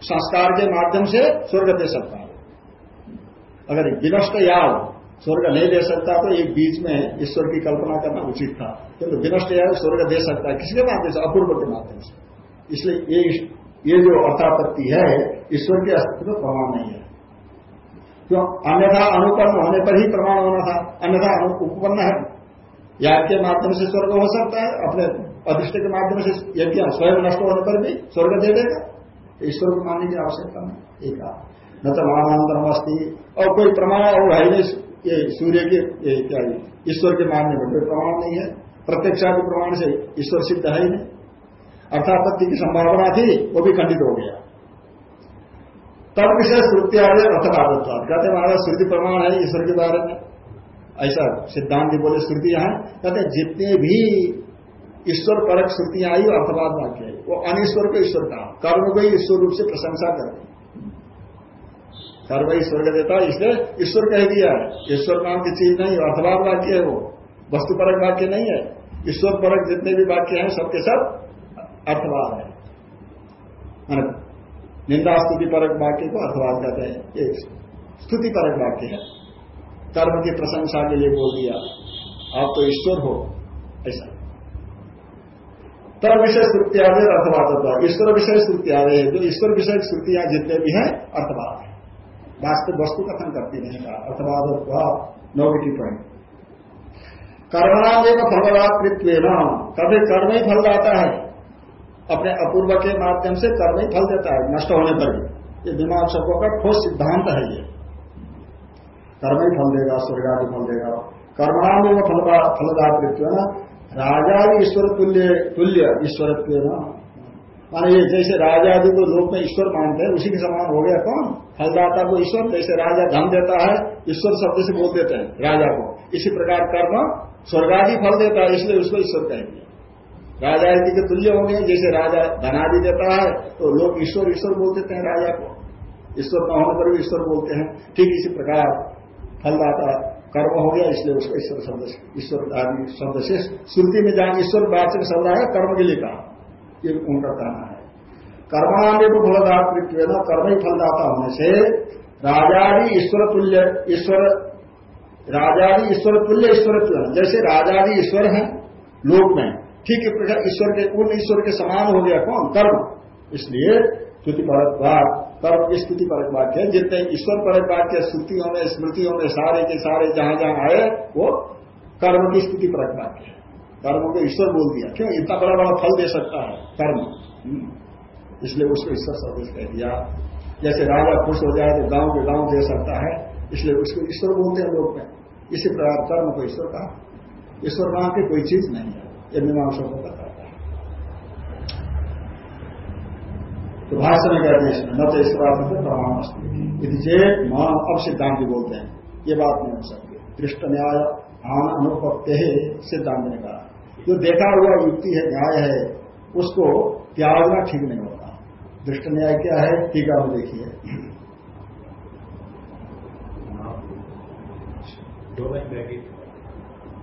संस्कार के माध्यम से स्वर्ग दे सकता है। अगर विनष्ट याग स्वर्ग नहीं दे सकता तो एक बीच में ईश्वर की कल्पना करना उचित था। किंतु विनष्ट याग स्वर्ग दे सकता है। किसके माध्यम से? अपूर्व के माध्यम से। इसलिए ये ये जो अर्थापत्ति है, ईश्वर के अस्तित्व प्रमाण नहीं है। क्यों? अन्यथा अनुपन्न होने पर ही प्रमाण होना था। अन्यथा उपपन्न है। याग के माध्यम से स्वर्ग हो सकता है, अपने अधिष्ठ के माध्यम से यज्ञ स्वयं नष्ट होने पर भी स्वर्ग दे देगा। ईश्वर को मानने की आवश्यकता नहीं। एक न तो महानंदरम अस्थि और कोई प्रमाण और है नहीं। ये सूर्य के क्या ईश्वर के मानने में कोई प्रमाण नहीं है। प्रत्यक्षा के प्रमाण से ईश्वर सिद्ध है ही नहीं। अर्थापत्ति की संभावना थी, वो भी खंडित हो गया। तब विषय श्रुति आ गया रथवादत्व कहते महाराज, श्रुति प्रमाण है ईश्वर के बारे में। ऐसा सिद्धांत बोले, श्रुति है। कहते जितने भी ईश्वर परक श्रुतियाँ आई अर्थवाद वाक्य वो अनिश्वर को ईश्वर कहा। कर्म को ईश्वर रूप से प्रशंसा करते कर्म ईश्वर का देता इसलिए ईश्वर कह दिया है। ईश्वर नाम की चीज़ नहीं, अर्थवाद वाक्य है वो। वस्तु परक वाक्य नहीं है। ईश्वर परक जितने भी वाक्य हैं, सबके सब अर्थवाद है। निंदा स्तुति परक वाक्य को अर्थवाद कहते हैं। ये स्तुति परक वाक्य है। कर्म की प्रशंसा के लिए बोल दिया। आप तो ईश्वर हो। ऐसा। तब विषय श्रुति आदि अर्थवाद है। ईश्वर विषय आदि जो ईश्वर विषय श्रुतियाँ जितने भी हैं, अर्थवाद। है वास्तव वस्तु कथन करती नहीं का अर्थवाद नौ की टिप्पणी कर्मणाम एक फलवाकृत्व कभी कर्म ही फल जाता है। अपने अपूर्व के माध्यम से कर्म ही फल देता है, नष्ट होने पर भी। ये दिमाग सबको का ठोस सिद्धांत है ये। कर्म ही फल देगा स्वर्ग आदि फल देगा। कर्मणाम फलदातृत्व ना राजा ईश्वर तुल्य तुल्य ईश्वरत्व माने ये जैसे राजा आदि को लोक में ईश्वर मानते हैं, उसी के समान हो गया कौन? फलदाता को ईश्वर, जैसे राजा धन देता है, ईश्वर शब्द से बोल देते हैं राजा को। इसी प्रकार कर्म स्वर्गादि फल देता है, इसलिए उसको ईश्वर कहेंगे। राजा आदि के तुल्य होंगे, जैसे राजा धनादि देता है तो लोग ईश्वर ईश्वर बोल देते हैं राजा को। ईश्वर न होने पर भी ईश्वर बोलते हैं। ठीक इसी प्रकार फलदाता कर्म हो गया, इसलिए उसको ईश्वर शब्द ईश्वर आदि शब्द से श्रुति में जहाँ ईश्वर वाचक शब्द है कर्म के लिए कहा। ये उनका कहना है। कर्मांगे को फलदातृत्व न कर्म ही फलदाता होने से राजादि ईश्वर तुल्य, ईश्वर, राजादि ईश्वर तुल्य ईश्वर तुल्य जैसे राजादि ईश्वर है लोक में, ठीक है प्रकार ईश्वर के उन ईश्वर के समान हो गया कौन? कर्म। इसलिए स्तुति परक वाक कर्म की स्तुति परक वाक्य है, जितने ईश्वर परक वाक्य श्रुतियों में, स्मृतियों में सारे के सारे जहाँ जहाँ आए, वो कर्म की स्तुति परक वाक्य है। कर्म को ईश्वर बोल दिया। क्यों? इतना बड़ा बड़ा फल दे सकता है, कर्म। हम्म। इसलिए उसको ईश्वर सर्विस कह दिया। जैसे राजा खुश हो जाए तो गाँव के गाँव दे सकता है, इसलिए उसको ईश्वर बोलते हैं लोग में। इसी प्रकार कर्म को ईश्वर कहा। ईश्वर नाम की कोई चीज़ नहीं है, ये मीमांसा को बताता है। तो भाष्य में कहते हैं न तो ईश्वर प्रमाण यदि चेत मान अब सिद्धांत बोलते हैं, ये बात नहीं हो सकती। दृष्ट न्याय आन अनुपत्य सिद्धांत ने कहा। जो देखा हुआ युक्ति है न्याय है, उसको त्यागना ठीक नहीं होता। दृष्ट न्याय क्या है? टीका में देखिए।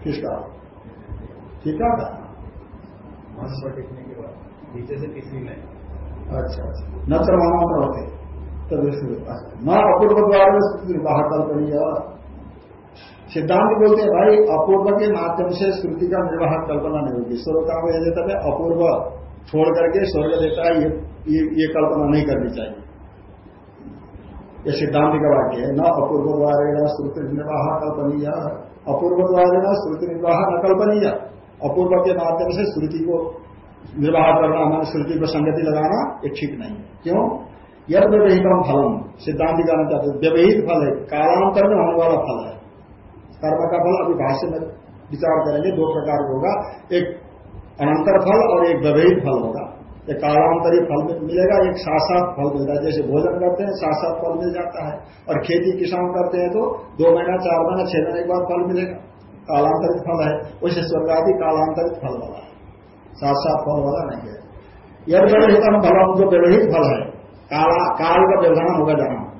किसका? टीका का? टिकने के बाद नीचे से तीसरी लाइन अच्छा। अच्छा न सर्वमात्र होते अच्छा। न अपूर्व द्वारा विवाह कल्पनीय सिद्धांत बोलते हैं भाई अपूर्व के माध्यम से श्रुति का निर्वाह कल्पना नहीं होगी। स्वर्ग का यह देता है अपूर्व छोड़ करके स्वर्ग देता है ये, ये, ये कल्पना नहीं करनी चाहिए। ये सिद्धांत का वाक्य है न अपूर्व द्वारा श्रुति निर्वाह कल्पनीय अपूर्व द्वारा श्रुति निर्वाह न कल्पनीय। अपूर्व के माध्यम से श्रुति को निर्वाह करना हमारे श्रुति पर संगति लगाना ये ठीक नहीं है। क्यों? यद व्यवहितम फलम सिद्धांत कहना चाहते व्यवहित फल है कालांतर में होने वाला फल है। कर्म का फल अभी भाष्य में विचार करेंगे, दो प्रकार होगा। एक अनंतर फल और एक व्यवहित फल होगा। एक कालांतरी फल मिलेगा, एक साथ साथ फल मिलता है जैसे भोजन करते हैं साथ साथ फल मिल जाता है। और खेती किसान करते हैं तो दो महीना, चार महीना, छह महीने के बाद फल मिलेगा। कालांतरित फल है। वैसे स्वर्ग आदि कालांतरित फल वाला है। साथ साथ फल वाला नहीं है। यह व्यवहित फलम, जो व्यवहित फल है, काला, काल का व्यवधान होगा जहाँ।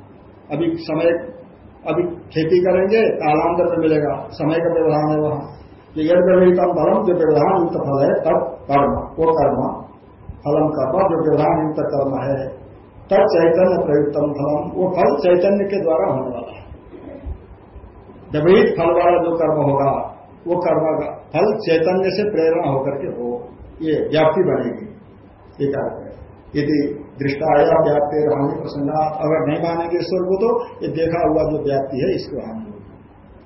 अभी समय अभी खेती करेंगे कालांतर में मिलेगा, समय का व्यवधान है वहाँ। जो यद फलम जो व्यवधान युक्त फल है, तब कर्म, वो कर्म, फलम कर्म जो व्यवधान युक्त कर्म है, तब चैतन्य प्रयुक्तम फलम, वो फल चैतन्य के द्वारा होने वाला है। व्यवहित फल वाला जो कर्म होगा, वो कर्म का फल चैतन्य से प्रेरणा होकर के हो, ये व्याप्ति बनेगी। ठीक है? यदि दृष्टाया व्याप्ति हानि प्रसन्ना। अगर नहीं मानेंगे ईश्वर को तो ये देखा हुआ जो व्याप्ति है, इसको हानि होगी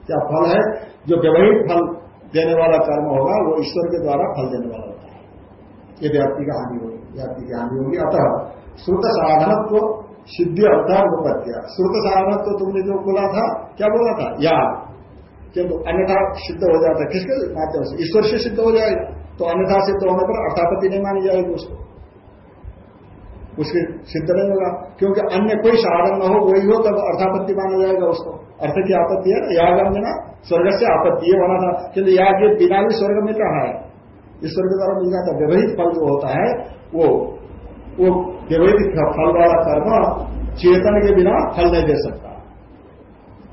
क्या फल है? जो व्यवहित फल देने वाला कर्म होगा, वो ईश्वर के द्वारा फल देने वाला होता है। ये व्याप्ति का हानि होगी, व्याप्ति की हानि होगी। अतः श्रुत साधनत्व, सिद्धि अवतार उपत्या श्रुत साधनत्व तुमने जो बोला था, क्या बोला था? या किंतु अन्यथा सिद्ध हो जाता है, किसके माध्यम से? ईश्वर से सिद्ध हो जाएगा। तो अन्यथा सिद्ध होने पर अर्थापत्ति नहीं मानी जाएगी उसको। उसके सिद्ध नहीं होगा। क्योंकि अन्य कोई साधन न हो, वही हो, तब अर्थापत्ति माना जाएगा उसको। अर्थ की आपत्ति है यागम में ना? स्वर्ग से आपत्ति ये होना था। किंतु याग ये बिना भी स्वर्ग में कहा है? ईश्वर के द्वारा मिल जाता व्यवहित फल जो होता है, वो वो व्यवहित फल वाला कर्म चेतन के बिना फल नहीं दे सकता।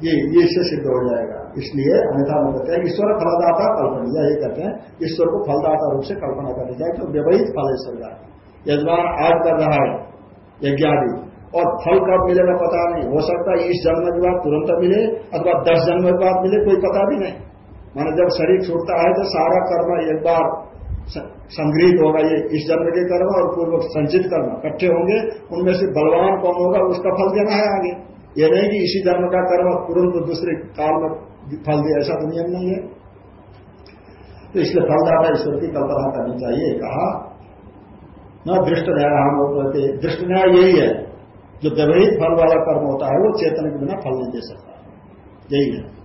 ये ये इससे सिद्ध हो जाएगा। इसलिए अन्यथा में कहते हैं, ईश्वर फलदाता कल्पना ये कहते हैं, ईश्वर को फलदाता रूप से कल्पना करनी चाहिए। तो व्यवहित फल ईश्वर का। यजमान आज कर रहा है, यज्ञादि। और फल कब मिलेगा पता नहीं। हो सकता है इस जन्म के बाद तुरंत मिले, अथवा दस जन्म के बाद मिले, कोई पता भी नहीं। माने जब शरीर छूटता है तो सारा कर्म एक बार संग्रहित होगा ये, इस जन्म के कर्म और पूर्व संचित कर्म इकट्ठे होंगे, उनमें से बलवान कौन होगा, उसका फल देना है आगे। ये नहीं कि इसी जन्म का कर्म तुरंत दूसरे काल में फल दे, ऐसा तो नियम नहीं है। तो इसलिए फलदाता ईश्वर की कल्पना करनी चाहिए। कहा न दृष्ट न्याय हम होते दृष्ट न्याय यही है। जो व्यवहित फल वाला कर्म होता है, वो चेतन के बिना फल नहीं दे सकता। यही है।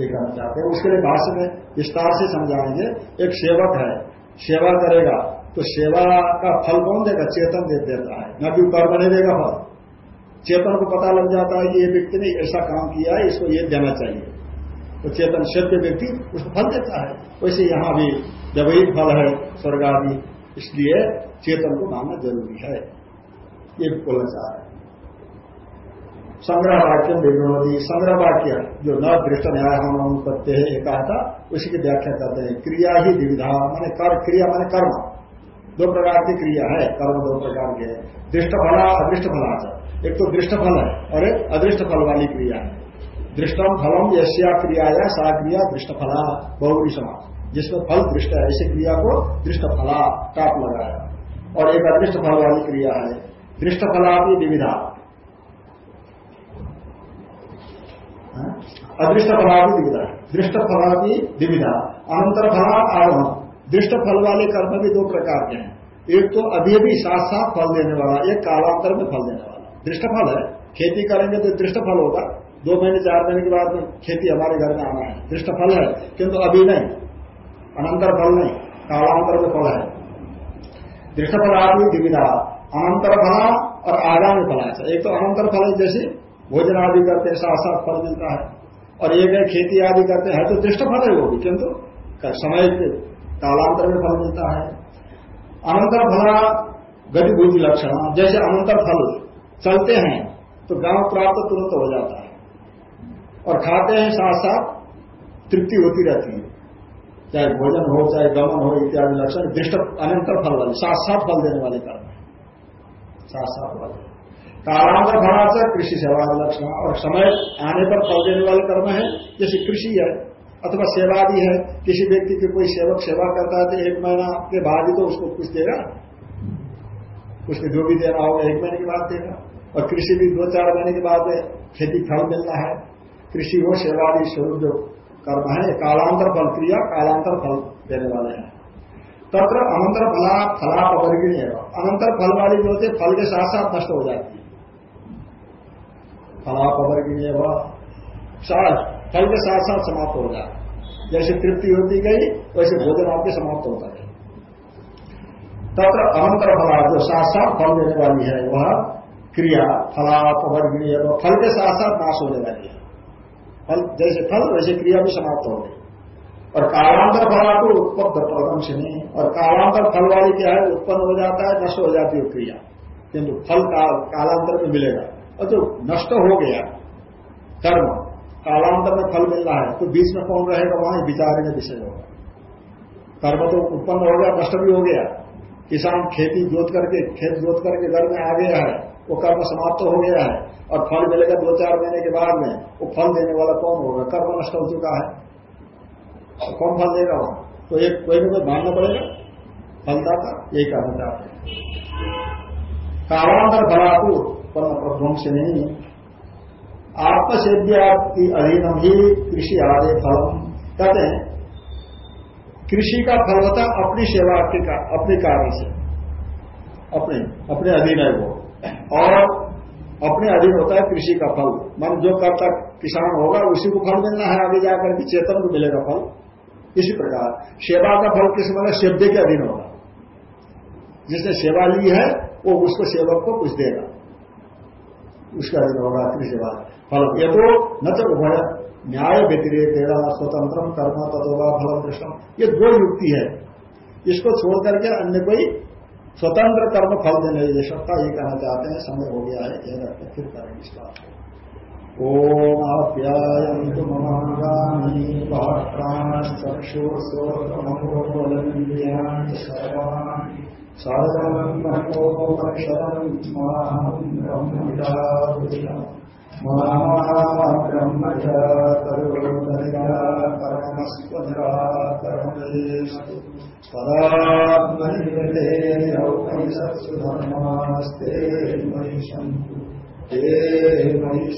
ये कहना चाहते हैं। उसके लिए भाष्य में विस्तार से समझाएँगे। एक सेवक है। सेवा करेगा। तो सेवा का फल कौन देगा? चेतन दे देता है। न कि कर्म नहीं देगा फल। चेतन को पता लग जाता है कि ये व्यक्ति ने ऐसा काम किया है, इसको ये देना चाहिए। तो चेतन सत्य व्यक्ति उसको फल देता है। वैसे यहाँ भी जबई फल है स्वर्ग आदि। इसलिए चेतन को मानना ज़रूरी है। ये बोलना चाह रहे संग्रह वाक्य विवृणती संग्रह वाक्य जो न दृष्ट न्याय हम उत्पत्ति है एक था, उसी की व्याख्या करते हैं। क्रिया ही विविधा माने कर क्रिया माने कर्म। दो प्रकार की क्रिया है, कर्म दो प्रकार के है। दृष्ट फला, अदृष्ट फला एक तो दृष्ट फल है, और एक अदृष्ट फल वाली क्रिया है। दृष्टम फलम यश्या क्रिया या सा क्रिया दृष्ट फला, बहुरी समाज जिसमें फल दृष्ट है ऐसी क्रिया को दृष्ट फला टाप लगाया। और एक अदृष्ट फल वाली क्रिया है दृष्ट फला की विविधा हाँ? अदृष्ट फला की विविधा दृष्ट फला की विविधा अनंतर फला आरंभ दृष्ट फल वाले कर्म भी दो प्रकार के हैं। एक तो अभी अभी साथ साथ फल देने वाला, एक कालांतर में फल देने वाला। दृष्ट फल है, खेती करेंगे तो दृष्ट फल होगा। दो महीने, चार महीने के बाद खेती हमारे घर में आना है। दृष्ट फल है, किंतु अभी नहीं। अनंतर फल नहीं, कालांतर में फल है। दृष्ट फल आदि दिविधा अनंतर फल और आगामी फल है एक तो अनंतर फल है जैसे भोजन आदि करते हैं साथ साथ फल मिलता है। और एक है खेती आदि करते हैं तो दृष्ट फल है वो भी, किंतु समय कालांतर में फल मिलता है। अनंतर फला गतिभूति लक्षण, जैसे अनंतर फल चलते हैं तो गाँव प्राप्त तुरंत हो जाता है। और खाते हैं साथ साथ तृप्ति होती रहती है। चाहे भोजन हो, चाहे गमन हो, इत्यादि लक्षण दृष्ट अनंतर फल वाले साथ साथ फल देने वाले कर्म है। साथ साथ फल कालांतर फलाचा कृषि सेवा लक्षण और समय आने पर फल देने वाले कर्म है, जैसे कृषि है, अथवा सेवादि है। किसी व्यक्ति की कोई सेवक सेवा करता है तो एक महीना के बाद ही तो उसको कुछ देगा। उसको जो भी देना होगा एक महीने के बाद देगा। और कृषि भी दो चार महीने के बाद खेती फल मिलना है। कृषि हो सेवादी स्वरूप जो कर्म है कालांतर फल क्रिया, कालांतर फल देने वाले हैं। तत्र अनंतर फला फला अपवर्गीय है अनंतर फल वाली जो होती है, फल के साथ साथ नष्ट हो जाती है। फला अपवर्गीय फल के साथ साथ समाप्त हो जाए। जैसे तृप्ति होती गई, वैसे भोजन आपके समाप्त होता है। तत्र अनंतर फला जो साथ साथ फल देने वाली है, वह क्रिया फलापवर्गीय फल के साथ साथ नाश होने लगी फल, जैसे फल, वैसे क्रिया भी समाप्त हो गई। और कालांतर फला उत्पन्न से नहीं। और कालांतर फल वाली क्या है, उत्पन्न हो जाता है, नष्ट हो जाती है क्रिया। किंतु फल कालांतर में मिलेगा। और जो नष्ट हो गया, कर्म, कालांतर में फल मिलना है तो बीच में कौन रहेगा? वहाँ विचार में विषय होगा। कर्म तो उत्पन्न हो गया, नष्ट भी हो गया। किसान खेती जोत करके, खेत जोत करके घर में आ गया है। वो कर्म समाप्त हो गया है और फल मिलेगा दो चार महीने के बाद में, वो फल देने वाला कौन होगा? कर्म नष्ट हो चुका है। तो कौन फल देगा वहाँ? तो एक, कोई ना कोई मानना पड़ेगा। फलदाता, यही कहना चाहते हैं। कालांतर फलातु ध्वंस नहीं। आत्मसेव्या की अधीन ही कृषि आदि फलम। कहते हैं, कृषि का फल होता अपनी सेवा अपने कार्य से। अपने अपने अधीन है वो। और अपने अधीन होता है कृषि का फल। मन जो करता किसान होगा, उसी को फल मिलना है, आगे जाकर के चेतन को मिलेगा फल। इसी प्रकार, सेवा का फल किस मतलब सेव्य के अधीन होगा। जिसने सेवा ली है, वो उसको सेवक को कुछ देगा। उसका अधीन होगा सेवा। फल ये तो न तो न्याय व्यतिरेक तेरा स्वतंत्र कर्म तथोगा फल कृष्ण ये दो युक्ति है। इसको छोड़ करके अन्य कोई स्वतंत्र कर्म फल देने ये सकता ये कहना चाहते हैं, समय हो गया है यह रखते फिर करेंगे इस बात को। ओम आप्यायन्तु ममागामि चक्षुर्श्रोत्रमोबलमिन्द्रियाणि सर्वाणि सर्वं ब्रह्मोपनिषदं करुणनिराकरणमस्त्वनिराकरणेषु परात्मनिर्ते औपनिषत्सु धर्मास्ते मयि सन्तु ते मयि